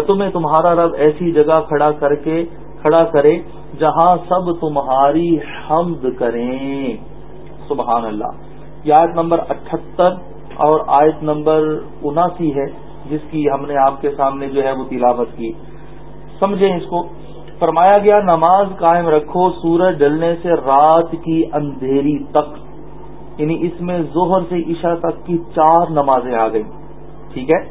تمہیں تمہارا رب ایسی جگہ کھڑا کر کے، کھڑا کرے جہاں سب تمہاری حمد کریں۔ سبحان اللہ۔ یہ آیت نمبر اٹھہتر اور آیت نمبر اناسی ہے، جس کی ہم نے آپ کے سامنے جو ہے وہ تلاوت کی۔ سمجھیں اس کو۔ فرمایا گیا، نماز قائم رکھو سورج ڈلنے سے رات کی اندھیری تک۔ یعنی اس میں زہر سے عشاء تک کی چار نمازیں آ گئی ٹھیک ہے؟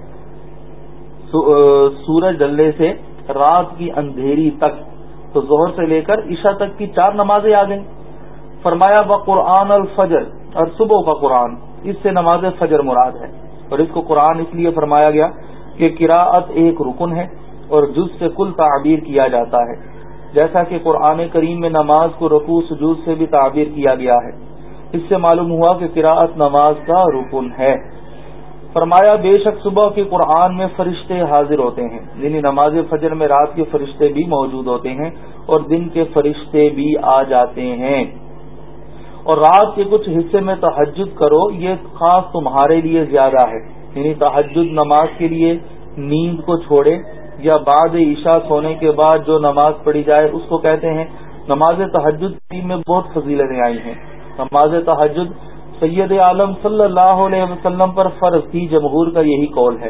سورج ڈلنے سے رات کی اندھیری تک۔ تو زہر سے لے کر عشاء تک کی چار نمازیں آ گئیں۔ فرمایا با قرآن الفجر اور صبح کا قرآن، اس سے نماز فجر مراد ہے. اور اس کو قرآن اس لیے فرمایا گیا کہ قراءت ایک رکن ہے اور جز سے کل تعبیر کیا جاتا ہے، جیسا کہ قرآن کریم میں نماز کو رقو سجود سے بھی تعبیر کیا گیا ہے۔ اس سے معلوم ہوا کہ قراءت نماز کا رکن ہے۔ فرمایا، بے شک صبح کے قرآن میں فرشتے حاضر ہوتے ہیں یعنی نماز فجر میں رات کے فرشتے بھی موجود ہوتے ہیں اور دن کے فرشتے بھی آ جاتے ہیں۔ اور رات کے کچھ حصے میں تحجد کرو، یہ خاص تمہارے لیے زیادہ ہے۔ یعنی تحجد نماز کے لیے نیند کو چھوڑے یا بعد عشاء سونے کے بعد جو نماز پڑھی جائے، اس کو کہتے ہیں۔ نماز تحجد میں بہت فضیلتیں آئی ہیں۔ نماز تحجد سید عالم صلی اللہ علیہ وسلم پر فرض تھی، جمہور کا یہی قول ہے۔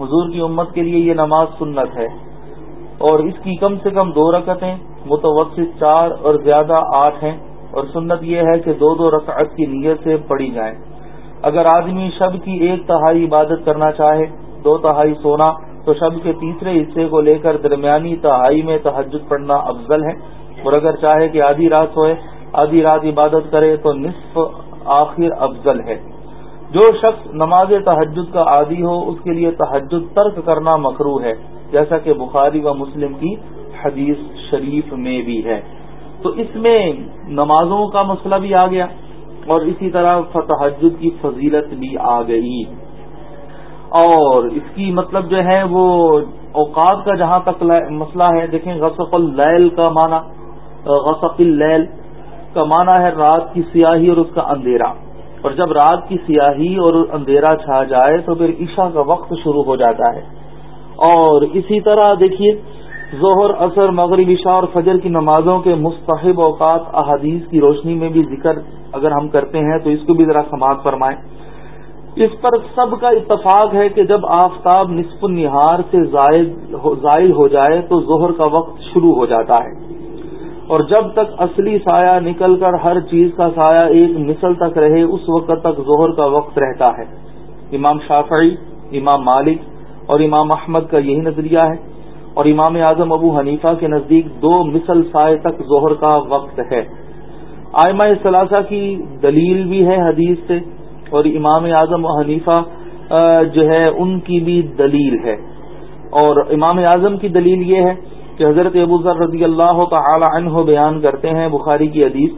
حضور کی امت کے لیے یہ نماز سنت ہے۔ اور اس کی کم سے کم دو رکعتیں متوسط چار اور زیادہ آٹھ ہیں۔ اور سنت یہ ہے کہ دو دو رکعت کی نیت سے پڑی جائیں۔ اگر آدمی شب کی ایک تہائی عبادت کرنا چاہے، دو تہائی سونا، تو شب کے تیسرے حصے کو لے کر درمیانی تہائی میں تحجد پڑھنا افضل ہے۔ اور اگر چاہے کہ آدھی رات سوئے، آدھی رات عبادت کرے، تو نصف آخر افضل ہے۔ جو شخص نماز تحجد کا عادی ہو، اس کے لیے تحجد ترک کرنا مکرو ہے، جیسا کہ بخاری و مسلم کی حدیث شریف میں بھی ہے۔ تو اس میں نمازوں کا مسئلہ بھی آ گیا اور اسی طرح تحجد کی فضیلت بھی آ گئی۔ اور اس کی مطلب جو ہے وہ اوقات کا جہاں تک مسئلہ ہے، دیکھیں غسق اللیل کا معنی، غسق اللیل کا معنی ہے رات کی سیاہی اور اس کا اندھیرا۔ اور جب رات کی سیاہی اور اندھیرا چھا جائے تو پھر عشاء کا وقت شروع ہو جاتا ہے۔ اور اسی طرح دیکھیے ظہر اثر مغرب، عشاء اور فجر کی نمازوں کے مستحب اوقات احادیث کی روشنی میں بھی ذکر اگر ہم کرتے ہیں تو اس کو بھی ذرا سماعت فرمائیں۔ اس پر سب کا اتفاق ہے کہ جب آفتاب نصف نہار سے زائل ہو جائے تو ظہر کا وقت شروع ہو جاتا ہے۔ اور جب تک اصلی سایہ نکل کر ہر چیز کا سایہ ایک مثل تک رہے، اس وقت تک ظہر کا وقت رہتا ہے۔ امام شافعی، امام مالک اور امام احمد کا یہی نظریہ ہے۔ اور امام اعظم ابو حنیفہ کے نزدیک دو مثل سائے تک ظہر کا وقت ہے۔ آئمہ ثلاثہ کی دلیل بھی ہے حدیث سے اور امام اعظم حنیفہ جو ہے ان کی بھی دلیل ہے۔ اور امام اعظم کی دلیل یہ ہے کہ حضرت ابو ذر رضی اللہ تعالی عنہ بیان کرتے ہیں بخاری کی حدیث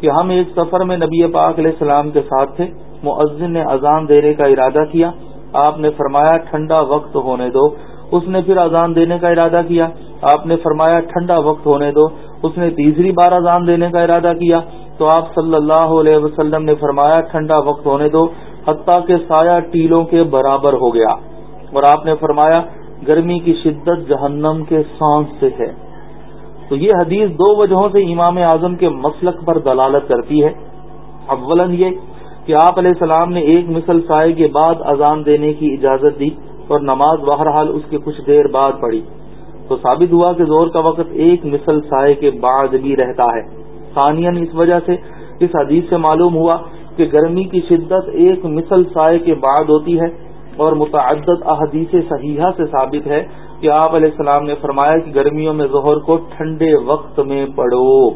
کہ ہم ایک سفر میں نبی پاک علیہ السلام کے ساتھ تھے۔ معذن نے اذان دینے کا ارادہ کیا۔ آپ نے فرمایا، ٹھنڈا وقت ہونے دو۔ اس نے پھر اذان دینے کا ارادہ کیا۔ آپ نے فرمایا، ٹھنڈا وقت ہونے دو۔ اس نے تیسری بار اذان دینے کا ارادہ کیا۔ تو آپ صلی اللہ علیہ وسلم نے فرمایا، ٹھنڈا وقت ہونے دو، حتیٰ کے سایہ ٹیلوں کے برابر ہو گیا۔ اور آپ نے فرمایا، گرمی کی شدت جہنم کے سانس سے ہے۔ تو یہ حدیث دو وجہوں سے امام اعظم کے مسلک پر دلالت کرتی ہے۔ اولن یہ کہ آپ علیہ السلام نے ایک مثل سائے کے بعد اذان دینے کی اجازت دی۔ اور نماز بہرحال اس کے کچھ دیر بعد پڑی تو ثابت ہوا کہ زور کا وقت ایک مثل سائے کے بعد بھی رہتا ہے۔ ثانین اس وجہ سے اس حدیث سے معلوم ہوا کہ گرمی کی شدت ایک مثل سائے کے بعد ہوتی ہے اور متعدد احادیث صحیحہ سے ثابت ہے کہ آپ علیہ السلام نے فرمایا کہ گرمیوں میں ظہر کو ٹھنڈے وقت میں پڑھو۔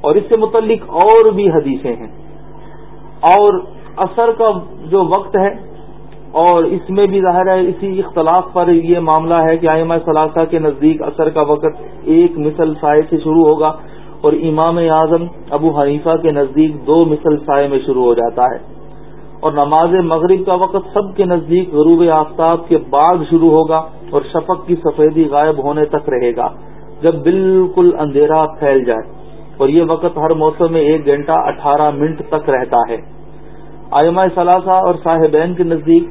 اور اس سے متعلق اور بھی حدیثیں ہیں۔ اور اثر کا جو وقت ہے اور اس میں بھی ظاہر ہے اسی اختلاف پر یہ معاملہ ہے کہ آئمہ ثلاثہ کے نزدیک اثر کا وقت ایک مثل سائے سے شروع ہوگا اور امام اعظم ابو حنیفہ کے نزدیک دو مثل سائے میں شروع ہو جاتا ہے۔ اور نماز مغرب کا وقت سب کے نزدیک غروب آفتاب کے بعد شروع ہوگا اور شفق کی سفیدی غائب ہونے تک رہے گا، جب بالکل اندھیرا پھیل جائے۔ اور یہ وقت ہر موسم میں ایک گھنٹہ اٹھارہ منٹ تک رہتا ہے۔ آئمہ ثلاثہ اور صاحبین کے نزدیک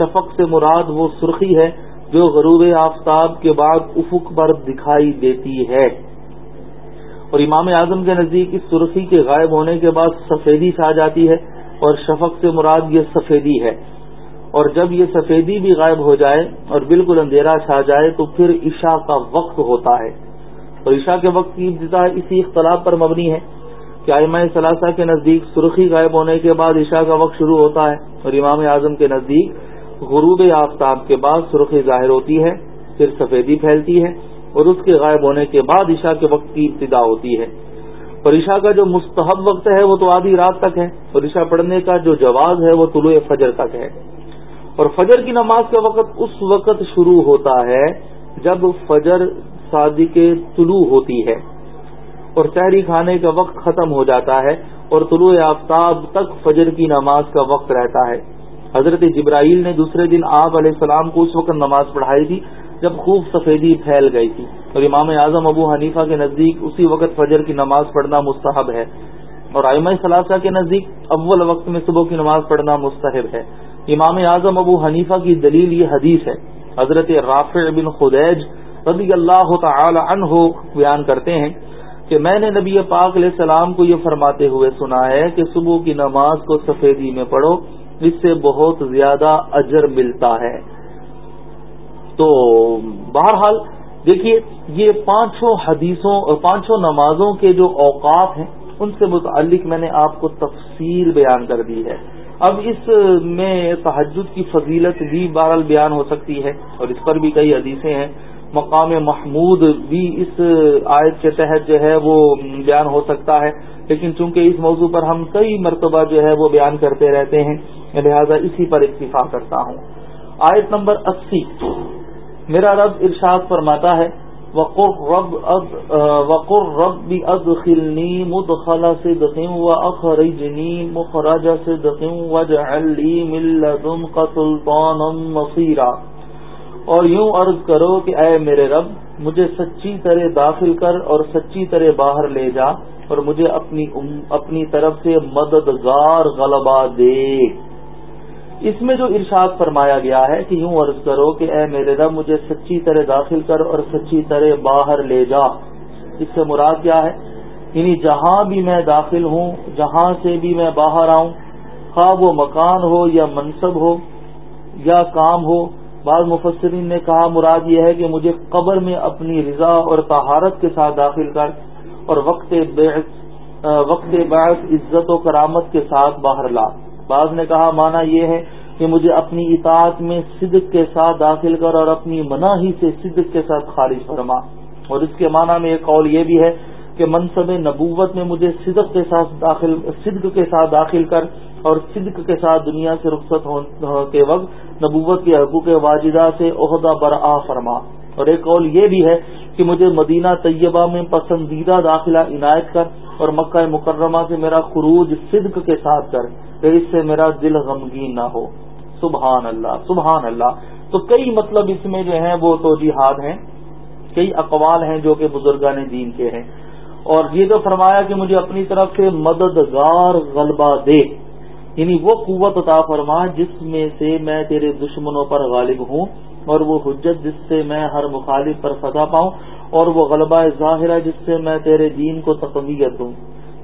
شفق سے مراد وہ سرخی ہے جو غروب آفتاب کے بعد افق پر دکھائی دیتی ہے۔ اور امام اعظم کے نزدیک اس سرخی کے غائب ہونے کے بعد سفیدی چھا جاتی ہے اور شفق سے مراد یہ سفیدی ہے۔ اور جب یہ سفیدی بھی غائب ہو جائے اور بالکل اندھیرا چھا جائے تو پھر عشاء کا وقت ہوتا ہے۔ اور عشاء کے وقت کی ابتدا اسی اختلاف پر مبنی ہے کہ آئمہ ثلاثہ کے نزدیک سرخی غائب ہونے کے بعد عشاء کا وقت شروع ہوتا ہے اور امام اعظم کے نزدیک غروب آفتاب کے بعد سرخی ظاہر ہوتی ہے، پھر سفیدی پھیلتی ہے اور اس کے غائب ہونے کے بعد عشاء کے وقت کی ابتدا ہوتی ہے۔ اور عشاء کا جو مستحب وقت ہے، وہ تو آدھی رات تک ہے، اور عشاء پڑھنے کا جو جواز ہے، وہ طلوع فجر تک ہے۔ اور فجر کی نماز کا وقت اس وقت شروع ہوتا ہے جب فجر صادق طلوع ہوتی ہے۔ اور شہری کھانے کا وقت ختم ہو جاتا ہے اور طلوع آفتاب تک فجر کی نماز کا وقت رہتا ہے۔ حضرت جبرائیل نے دوسرے دن آپ علیہ السلام کو اس وقت نماز پڑھائی تھی جب خوب سفیدی پھیل گئی تھی اور امام اعظم ابو حنیفہ کے نزدیک اسی وقت فجر کی نماز پڑھنا مستحب ہے اور آئمہ ثلاثہ کے نزدیک اول وقت میں صبح کی نماز پڑھنا مستحب ہے۔ امام اعظم ابو حنیفہ کی دلیل یہ حدیث ہے۔ حضرت رافع بن خدیج رضی اللہ تعالی عنہ بیان کرتے ہیں کہ میں نے نبی پاک علیہ السلام کو یہ فرماتے ہوئے سنا ہے کہ صبح کی نماز کو سفیدی میں پڑھو اس سے بہت زیادہ اجر ملتا ہے۔ تو بہرحال دیکھیے، یہ پانچوں حدیثوں اور پانچوں نمازوں کے جو اوقات ہیں، ان سے متعلق میں نے آپ کو تفصیل بیان کر دی ہے۔ اب اس میں تحجد کی فضیلت بھی بہرحال بیان ہو سکتی ہے، اور اس پر بھی کئی حدیثیں ہیں۔ مقام محمود بھی اس آیت کے تحت جو ہے وہ بیان ہو سکتا ہے۔ لیکن چونکہ اس موضوع پر ہم کئی مرتبہ جو ہے وہ بیان کرتے رہتے ہیں لہذا اسی پر اکتفا کرتا ہوں۔ آیت نمبر اسی۔ میرا رب ارشاد فرماتا ہے، وقر رب وقر رب ادخلنی مدخل صدق مخرج صدق واجعل اور یوں عرض کرو کہ اے میرے رب، مجھے سچی طرح داخل کر اور سچی طرح باہر لے جا۔ اور مجھے اپنی اپنی طرف سے مددگار غلبہ دے۔ اس میں جو ارشاد فرمایا گیا ہے کہ یوں عرض کرو کہ اے میرے رب، مجھے سچی طرح داخل کر اور سچی طرح باہر لے جا۔ اس سے مراد کیا ہے؟ یعنی جہاں بھی میں داخل ہوں، جہاں سے بھی میں باہر آؤں، خواہ وہ مکان ہو یا منصب ہو یا کام ہو۔ بعض مفسرین نے کہا، مراد یہ ہے کہ مجھے قبر میں اپنی رضا اور طہارت کے ساتھ داخل کر۔ اور وقت وقت بعث، عزت و کرامت کے ساتھ باہر لا۔ بعض نے کہا مانا یہ ہے کہ مجھے اپنی اطاعت میں صدق کے ساتھ داخل کر اور اپنی مناہی سے صدق کے ساتھ خارج فرما۔ اور اس کے معنی میں ایک قول یہ بھی ہے کہ منصب نبوت میں مجھے صدق کے ساتھ داخل، صدق کے ساتھ داخل کر اور صدق کے ساتھ دنیا سے رخصت کے وقت نبوت کے حقوق واجدہ سے عہدہ برآ فرما۔ اور ایک قول یہ بھی ہے کہ مجھے مدینہ طیبہ میں پسندیدہ داخلہ عنایت کر اور مکہ مکرمہ سے میرا خروج صدق کے ساتھ کر کہ اس سے میرا دل غمگین نہ ہو۔ سبحان اللہ سبحان اللہ۔ تو کئی مطلب اس میں جو ہیں وہ تو جہاد ہیں، کئی اقوال ہیں جو کہ بزرگان دین کے ہیں۔ اور یہ تو فرمایا کہ مجھے اپنی طرف سے مددگار غلبہ دے یعنی وہ قوت عطا فرما جس میں سے میں تیرے دشمنوں پر غالب ہوں۔ اور وہ حجت جس سے میں ہر مخالف پر فتح پاؤں اور وہ غلبہ ظاہرہ جس سے میں تیرے دین کو تقویت دوں۔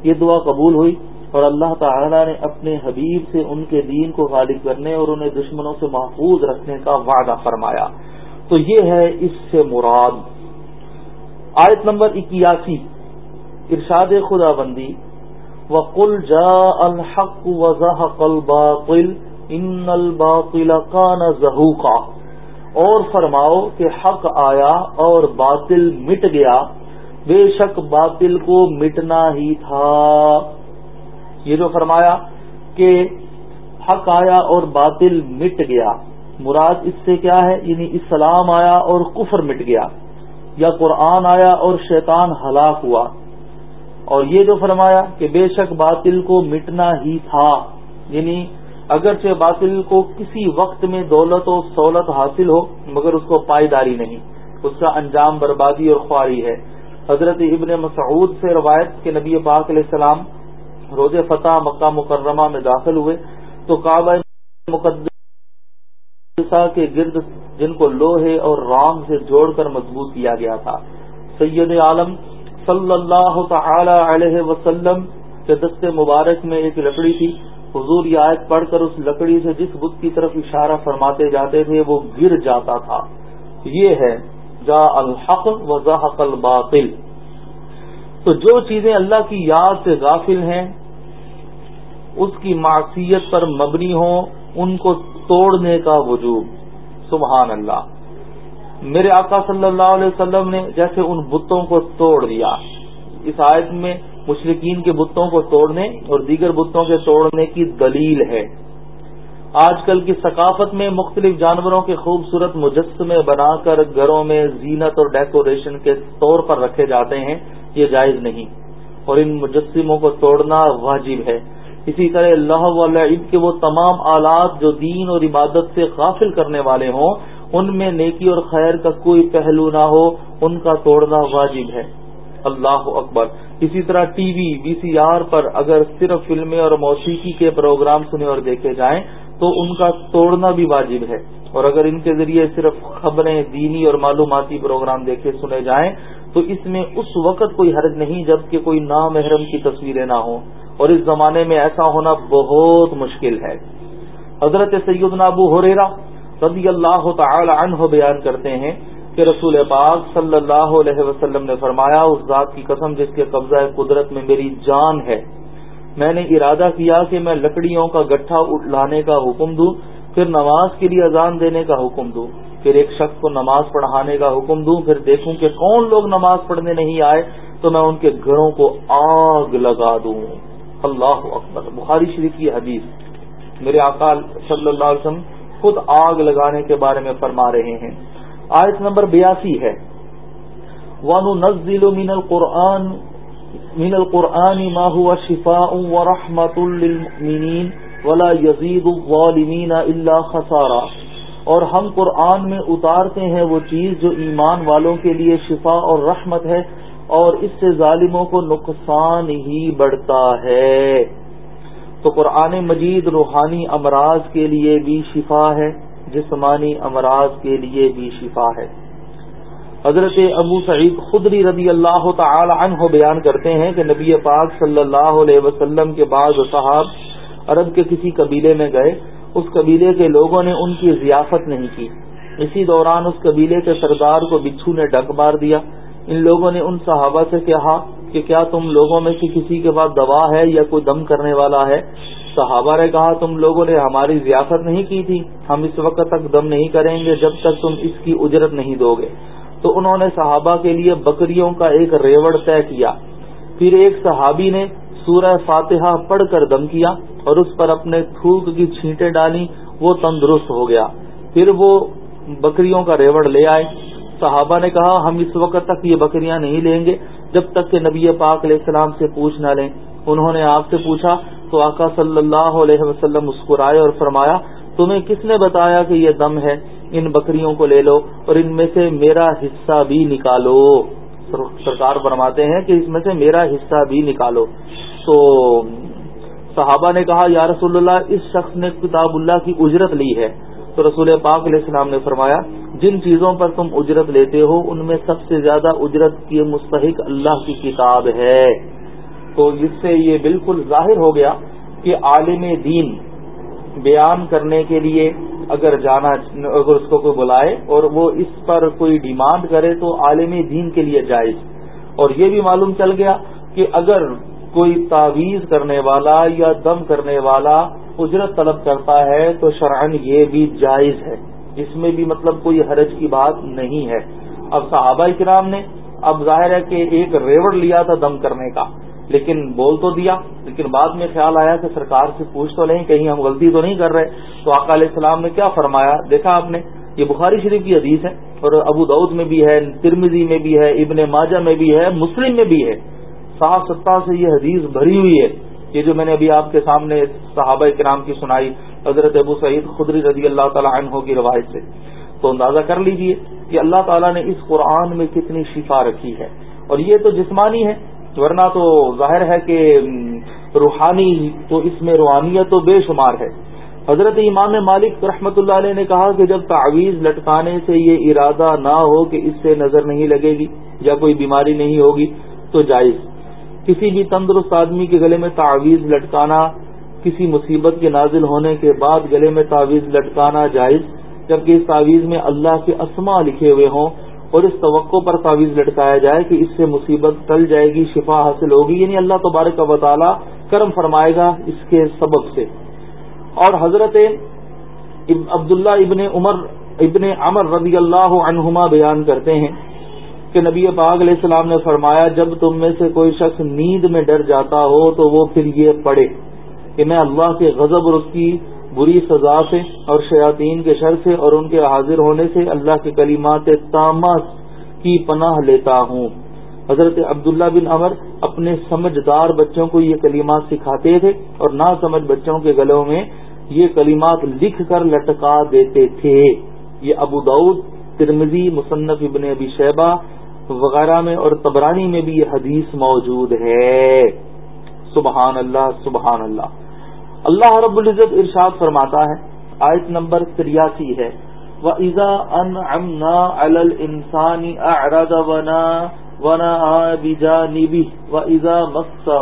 یہ دعا قبول ہوئی اور اللہ تعالی نے اپنے حبیب سے ان کے دین کو غالب کرنے اور انہیں دشمنوں سے محفوظ رکھنے کا وعدہ فرمایا۔ تو یہ ہے اس سے مراد۔ آیت نمبر اکیاسی، ارشاد خدا بندی وقل جاء الحق وزهق الباطل ان الباطل كان زهوقا۔ اور فرماؤ کہ حق آیا اور باطل مٹ گیا۔ بے شک باطل کو مٹنا ہی تھا۔ یہ جو فرمایا کہ حق آیا اور باطل مٹ گیا۔ مراد اس سے کیا ہے؟ یعنی اسلام آیا اور کفر مٹ گیا۔ یا قرآن آیا اور شیطان ہلاک ہوا۔ اور یہ جو فرمایا کہ بے شک باطل کو مٹنا ہی تھا۔ یعنی اگرچہ باطل کو کسی وقت میں دولت و سہولت حاصل ہو، مگر اس کو پائیداری نہیں۔ اس کا انجام بربادی اور خواری ہے۔ حضرت ابن مسعود سے روایت کے نبی پاک علیہ السلام روز فتح مکہ مکرمہ میں داخل ہوئے تو کعبہ مقدسہ کے گرد جن کو لوہے اور رام سے جوڑ کر مضبوط کیا گیا تھا۔ سید عالم صلی اللہ تعالی علیہ وسلم کے دست مبارک میں ایک لکڑی تھی۔ حضور یہ آیت پڑھ کر اس لکڑی سے جس بت کی طرف اشارہ فرماتے جاتے تھے وہ گر جاتا تھا۔ یہ ہے جا الحق و ذاحق الباطل۔ تو جو چیزیں اللہ کی یاد سے غافل ہیں، اس کی معصیت پر مبنی ہوں، ان کو توڑنے کا وجوب۔ سبحان اللہ۔ میرے آقا صلی اللہ علیہ وسلم نے جیسے ان بتوں کو توڑ دیا۔ اس آیت میں مشرقین کے بتوں کو توڑنے اور دیگر بتوں کے توڑنے کی دلیل ہے۔ آج کل کی ثقافت میں مختلف جانوروں کے خوبصورت مجسمے بنا کر گھروں میں زینت اور ڈیکوریشن کے طور پر رکھے جاتے ہیں، یہ جائز نہیں۔ اور ان مجسموں کو توڑنا واجب ہے۔ اسی طرح اللہ عید کے وہ تمام آلات جو دین اور عبادت سے غافل کرنے والے ہوں، ان میں نیکی اور خیر کا کوئی پہلو نہ ہو، ان کا توڑنا واجب ہے۔ اللہ اکبر اسی طرح T V B C R پر اگر صرف فلمیں اور موسیقی کے پروگرام سنے اور دیکھے جائیں، تو ان کا توڑنا بھی واجب ہے۔ اور اگر ان کے ذریعے صرف خبریں، دینی اور معلوماتی پروگرام دیکھے سنے جائیں، تو اس میں اس وقت کوئی حرج نہیں جبکہ کوئی نامحرم کی تصویریں نہ ہوں۔ اور اس زمانے میں ایسا ہونا بہت مشکل ہے۔ حضرت سید ابو ہریرا رضی اللہ تعالی عنہ بیان کرتے ہیں کہ رسول پاک صلی اللہ علیہ وسلم نے فرمایا، اس ذات کی قسم جس کے قبضہ قدرت میں میری جان ہے۔ میں نے ارادہ کیا کہ میں لکڑیوں کا گٹھا لانے کا حکم دوں، پھر نماز کے لیے اذان دینے کا حکم دوں، پھر ایک شخص کو نماز پڑھانے کا حکم دوں، پھر دیکھوں کہ کون لوگ نماز پڑھنے نہیں آئے، تو میں ان کے گھروں کو آگ لگا دوں۔ اللہ اکبر۔ بخاری شریف کی حدیث۔ میرے اکال صلی اللہ علیہ وسلم خود آگ لگانے کے بارے میں فرما رہے ہیں۔ آیت نمبر بیاسی ہے۔ ون نزل من القرآن من القرآن ما هو شفاء ورحمة للمؤمنين ولا يزيد الظالمين الا خسارا۔ اور ہم قرآن میں اتارتے ہیں وہ چیز جو ایمان والوں کے لیے شفا اور رحمت ہے اور اس سے ظالموں کو نقصان ہی بڑھتا ہے۔ تو قرآن مجید روحانی امراض کے لیے بھی شفا ہے۔ جسمانی امراض کے لیے بھی شفا ہے۔ حضرت ابو سعید خدری رضی اللہ تعالی عنہ بیان کرتے ہیں کہ نبی پاک صلی اللہ علیہ وسلم کے بعد صاحب عرب کے کسی قبیلے میں گئے۔ اس قبیلے کے لوگوں نے ان کی ضیافت نہیں کی۔ اسی دوران اس قبیلے کے سردار کو بچھو نے ڈک مار دیا۔ ان لوگوں نے ان صحابہ سے کہا کہ کیا تم لوگوں میں سے کسی کے پاس دوا ہے یا کوئی دم کرنے والا ہے؟ صحابہ نے کہا، تم لوگوں نے ہماری ضیافت نہیں کی تھی۔ ہم اس وقت تک دم نہیں کریں گے جب تک تم اس کی اجرت نہیں دو گے۔ تو انہوں نے صحابہ کے لیے بکریوں کا ایک ریوڑ طے کیا۔ پھر ایک صحابی نے سورہ فاتحہ پڑھ کر دم کیا اور اس پر اپنے تھوک کی چھینٹیں ڈالی۔ وہ تندرست ہو گیا۔ پھر وہ بکریوں کا ریوڑ لے آئے۔ صحابہ نے کہا، ہم اس وقت تک یہ بکریاں نہیں لیں گے جب تک کہ نبی پاک علیہ السلام سے پوچھ نہ لیں۔ انہوں نے آپ سے پوچھا تو آقا صلی اللہ علیہ وسلم مسکرائے اور فرمایا، تمہیں کس نے بتایا کہ یہ دم ہے؟ ان بکریوں کو لے لو اور ان میں سے میرا حصہ بھی نکالو۔ سرکار فرماتے ہیں کہ اس میں سے میرا حصہ بھی نکالو۔ تو صحابہ نے کہا، یا رسول اللہ، اس شخص نے کتاب اللہ کی اجرت لی ہے۔ تو رسول پاک علیہ السلام نے فرمایا، جن چیزوں پر تم اجرت لیتے ہو، ان میں سب سے زیادہ اجرت کی مستحق اللہ کی کتاب ہے۔ تو اس سے یہ بالکل ظاہر ہو گیا کہ عالم دین بیان کرنے کے لیے اگر جانا اگر اس کو کوئی بلائے اور وہ اس پر کوئی ڈیمانڈ کرے تو عالم دین کے لیے جائز۔ اور یہ بھی معلوم چل گیا کہ اگر کوئی تعویذ کرنے والا یا دم کرنے والا اجرت طلب کرتا ہے تو شرعن یہ بھی جائز ہے۔ اس میں بھی مطلب کوئی حرج کی بات نہیں ہے۔ اب صحابہ کرام نے اب ظاہر ہے کہ ایک ریوڑ لیا تھا دم کرنے کا۔ لیکن بول تو دیا، لیکن بعد میں خیال آیا کہ سرکار سے پوچھ تو نہیں کہیں ہم غلطی تو نہیں کر رہے۔ تو آقا علیہ السلام نے کیا فرمایا؟ دیکھا آپ نے، یہ بخاری شریف کی حدیث ہے اور ابو دعود میں بھی ہے ترمزی میں بھی ہے، ابن ماجہ میں بھی ہے، مسلم میں بھی ہے۔ صاف ستہ سے یہ حدیث بھری ہوئی ہے۔ یہ جو میں نے ابھی آپ کے سامنے صحابہ کرام کی سنائی، حضرت ابو سعید خدری رضی اللہ تعالیٰ عنہ کی روایت سے۔ تو اندازہ کر لیجیے کہ اللہ تعالیٰ نے اس قرآن میں کتنی شفا رکھی ہے۔ اور یہ تو جسمانی ہے ورنہ تو ظاہر ہے کہ روحانی تو اس میں روحانیت تو بے شمار ہے۔ حضرت امام مالک رحمۃ اللہ علیہ نے کہا کہ جب تعویذ لٹکانے سے یہ ارادہ نہ ہو کہ اس سے نظر نہیں لگے گی یا کوئی بیماری نہیں ہوگی تو جائز۔ کسی بھی تندرست آدمی کے گلے میں تعویذ لٹکانا، کسی مصیبت کے نازل ہونے کے بعد گلے میں تعویذ لٹکانا جائز، جبکہ اس تعویذ میں اللہ کے اسما لکھے ہوئے ہوں۔ اور اس توقع پر تعویذ لٹکایا جائے کہ اس سے مصیبت ٹل جائے گی، شفا حاصل ہوگی یعنی اللہ تبارک و تعالی کرم فرمائے گا اس کے سبب سے۔ اور حضرت عبداللہ ابن عمر ابن عمر رضی اللہ عنہما بیان کرتے ہیں کہ نبی پاک علیہ السلام نے فرمایا، جب تم میں سے کوئی شخص نیند میں ڈر جاتا ہو تو وہ پھر یہ پڑھے کہ میں اللہ کے غضب اور اس کی بری سزا سے اور شیاطین کے شر سے اور ان کے حاضر ہونے سے اللہ کے کلیمات تامس کی پناہ لیتا ہوں۔ حضرت عبداللہ بن عمر اپنے سمجھدار بچوں کو یہ کلمات سکھاتے تھے اور نہ سمجھ بچوں کے گلوں میں یہ کلمات لکھ کر لٹکا دیتے تھے۔ یہ ابو دعود ترمزی مصنف ابن ابی شیبہ وغیرہ میں اور تبرانی میں بھی یہ حدیث موجود ہے۔ سبحان اللہ سبحان اللہ۔ اللہ رب العزت ارشاد فرماتا ہے، آیت نمبر تریاسی ہے۔ وہ ایزا ان امنا انسانی ارد ونا ونا بیجا نیبی و ایزا مسا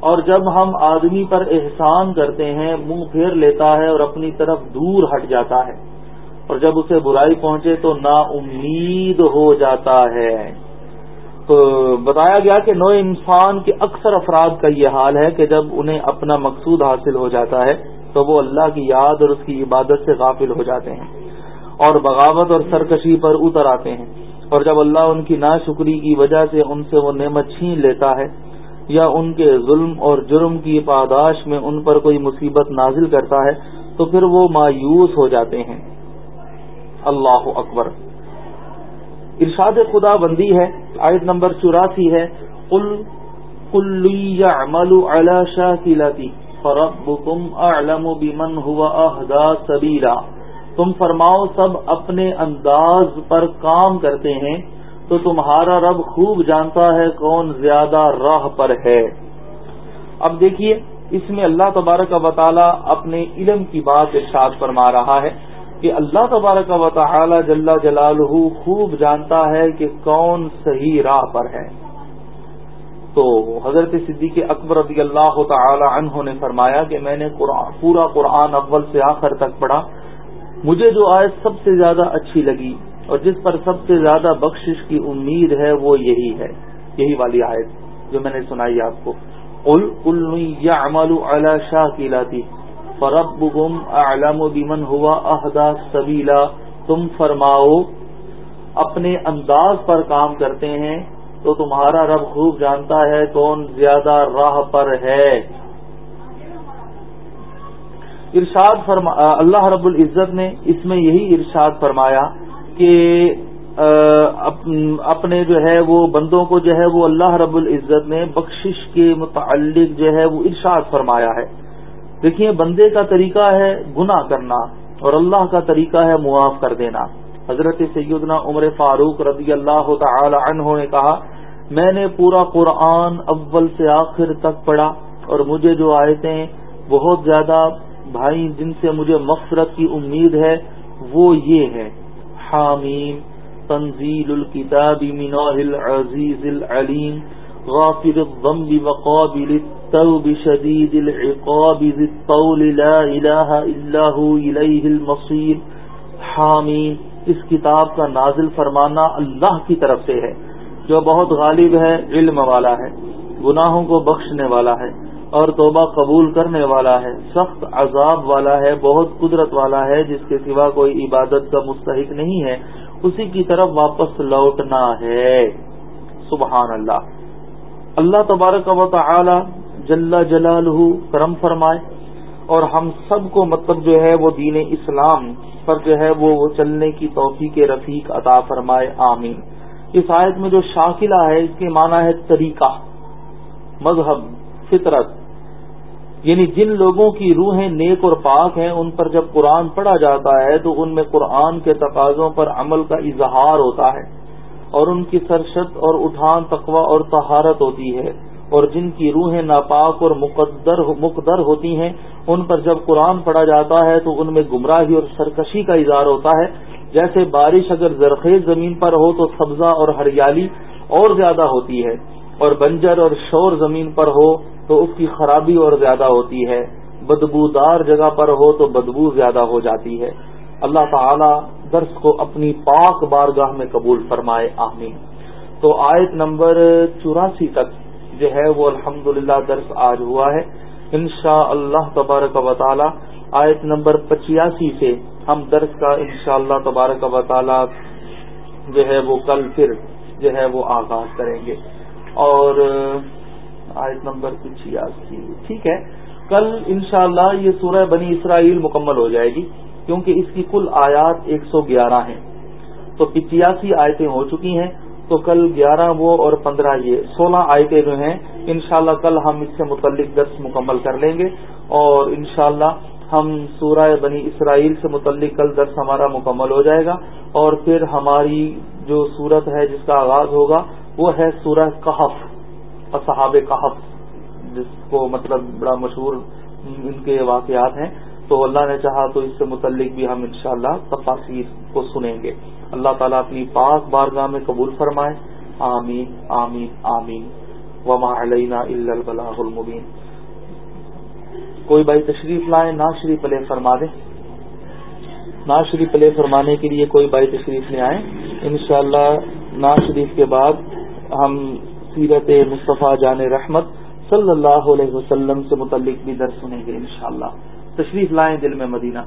اور جب ہم آدمی پر احسان کرتے ہیں، منہ پھیر لیتا ہے اور اپنی طرف دور ہٹ جاتا ہے۔ اور جب اسے برائی پہنچے تو نا امید ہو جاتا ہے۔ بتایا گیا کہ نو انسان کے اکثر افراد کا یہ حال ہے کہ جب انہیں اپنا مقصود حاصل ہو جاتا ہے تو وہ اللہ کی یاد اور اس کی عبادت سے غافل ہو جاتے ہیں اور بغاوت اور سرکشی پر اتر آتے ہیں اور جب اللہ ان کی ناشکری کی وجہ سے ان سے وہ نعمت چھین لیتا ہے یا ان کے ظلم اور جرم کی پاداش میں ان پر کوئی مصیبت نازل کرتا ہے تو پھر وہ مایوس ہو جاتے ہیں۔ اللہ اکبر۔ ارشاد خدا بندی ہے، آیت نمبر چوراسی ہے سبیلا۔ تم فرماؤ، سب اپنے انداز پر کام کرتے ہیں، تو تمہارا رب خوب جانتا ہے کون زیادہ راہ پر ہے۔ اب دیکھیے، اس میں اللہ تبارک و تعالی اپنے علم کی بات ارشاد فرما رہا ہے۔ کہ اللہ تبارک و تعالی جل جلالہ خوب جانتا ہے کہ کون صحیح راہ پر ہے۔ تو حضرت صدیق اکبر رضی اللہ تعالی عنہ نے فرمایا کہ میں نے قرآن پورا قرآن اول سے آخر تک پڑھا۔ مجھے جو آیت سب سے زیادہ اچھی لگی اور جس پر سب سے زیادہ بخشش کی امید ہے وہ یہی ہے۔ یہی والی آیت جو میں نے سنائی آپ کو۔ شاہ کی لاتی فرب گم علم و بیمن ہوا اہدا سبیلا تم فرماؤ، اپنے انداز پر کام کرتے ہیں تو تمہارا رب خوب جانتا ہے کون زیادہ راہ پر ہے۔ ارشاد فرما، اللہ رب العزت نے اس میں یہی ارشاد فرمایا کہ اپنے جو ہے وہ بندوں کو جو ہے وہ اللہ رب العزت نے بخشش کے متعلق جو ہے وہ ارشاد فرمایا ہے۔ دیکھیے، بندے کا طریقہ ہے گناہ کرنا اور اللہ کا طریقہ ہے معاف کر دینا۔ حضرت سیدنا عمر فاروق رضی اللہ تعالی عنہ نے کہا، میں نے پورا قرآن اول سے آخر تک پڑھا اور مجھے جو آیتیں بہت زیادہ بھائی، جن سے مجھے مغفرت کی امید ہے، وہ یہ ہے حامیم، تنزیل الكتاب من العزیز العلیم، غافر الضمب وقابل التوب شدید العقاب ذی الطول لا الہ الا ہو الیہ المصیر حامیم، اس کتاب کا نازل فرمانا اللہ کی طرف سے ہے، جو بہت غالب ہے، علم والا ہے، گناہوں کو بخشنے والا ہے، اور توبہ قبول کرنے والا ہے، سخت عذاب والا ہے، بہت قدرت والا ہے، جس کے سوا کوئی عبادت کا مستحق نہیں ہے۔ اسی کی طرف واپس لوٹنا ہے۔ سبحان اللہ۔ اللہ تبارک و تعالی جل جلال کرم فرمائے اور ہم سب کو مطلب جو ہے وہ دین اسلام پر جو ہے وہ چلنے کی توفیق رفیق عطا فرمائے، آمین۔ اس آیت میں جو شاکلہ ہے، اس کے معنی ہے طریقہ، مذہب، فطرت۔ یعنی جن لوگوں کی روحیں نیک اور پاک ہیں، ان پر جب قرآن پڑھا جاتا ہے، تو ان میں قرآن کے تقاضوں پر عمل کا اظہار ہوتا ہے اور ان کی سرشت اور اٹھان تقوی اور طہارت ہوتی ہے۔ اور جن کی روحیں ناپاک اور مقدر مقدر ہوتی ہیں، ان پر جب قرآن پڑھا جاتا ہے تو ان میں گمراہی اور سرکشی کا اظہار ہوتا ہے۔ جیسے بارش اگر زرخیز زمین پر ہو تو سبزہ اور ہریالی اور زیادہ ہوتی ہے، اور بنجر اور شور زمین پر ہو تو اس کی خرابی اور زیادہ ہوتی ہے۔ بدبودار جگہ پر ہو تو بدبو زیادہ ہو جاتی ہے۔ اللہ تعالی درس کو اپنی پاک بارگاہ میں قبول فرمائے، آمین۔ تو آیت نمبر چوراسی تک جو ہے وہ الحمد درس آج ہوا ہے۔ انشاء اللہ تبارک و تعالی آیت نمبر پچیاسی سے ہم درس کا انشاء اللہ تبارک و تعالی جو ہے وہ کل پھر جو ہے وہ آغاز کریں گے۔ اور آیت نمبر چھیاسی ٹھیک ہے۔ کل انشاءاللہ یہ سورہ بنی اسرائیل مکمل ہو جائے گی کیونکہ اس کی کل آیات ایک سو گیارہ ہیں۔ تو پچیاسی آیتیں ہو چکی ہیں۔ تو کل گیارہ وہ اور پندرہ یہ سولہ آیتیں جو ہیں، انشاءاللہ کل ہم اس سے متعلق درس مکمل کر لیں گے اور انشاءاللہ ہم سورہ بنی اسرائیل سے متعلق کل درس ہمارا مکمل ہو جائے گا اور پھر ہماری جو صورت ہے جس کا آغاز ہوگا، وہ ہے سورہ کہف صحاب کہف، جس کو مطلب بڑا مشہور ان کے واقعات ہیں۔ تو اللہ نے چاہا تو اس سے متعلق بھی ہم انشاءاللہ شاء کو سنیں گے۔ اللہ تعالیٰ اپنی پاک بارگاہ میں قبول فرمائے۔ آمین آمین آمین۔ وما علینا البلاغ المبین کوئی بھائی تشریف لائے نہ شریف علیہ فرما دیں۔ ناز شریف پلے فرمانے کے لیے کوئی بائی تشریف لے آئیں۔ انشاءاللہ شاء شریف کے بعد ہم سیرت مصطفیٰ جان رحمت صلی اللہ علیہ وسلم سے متعلق بھی درس سنیں گے انشاءاللہ۔ تشریف لائیں دل میں مدینہ۔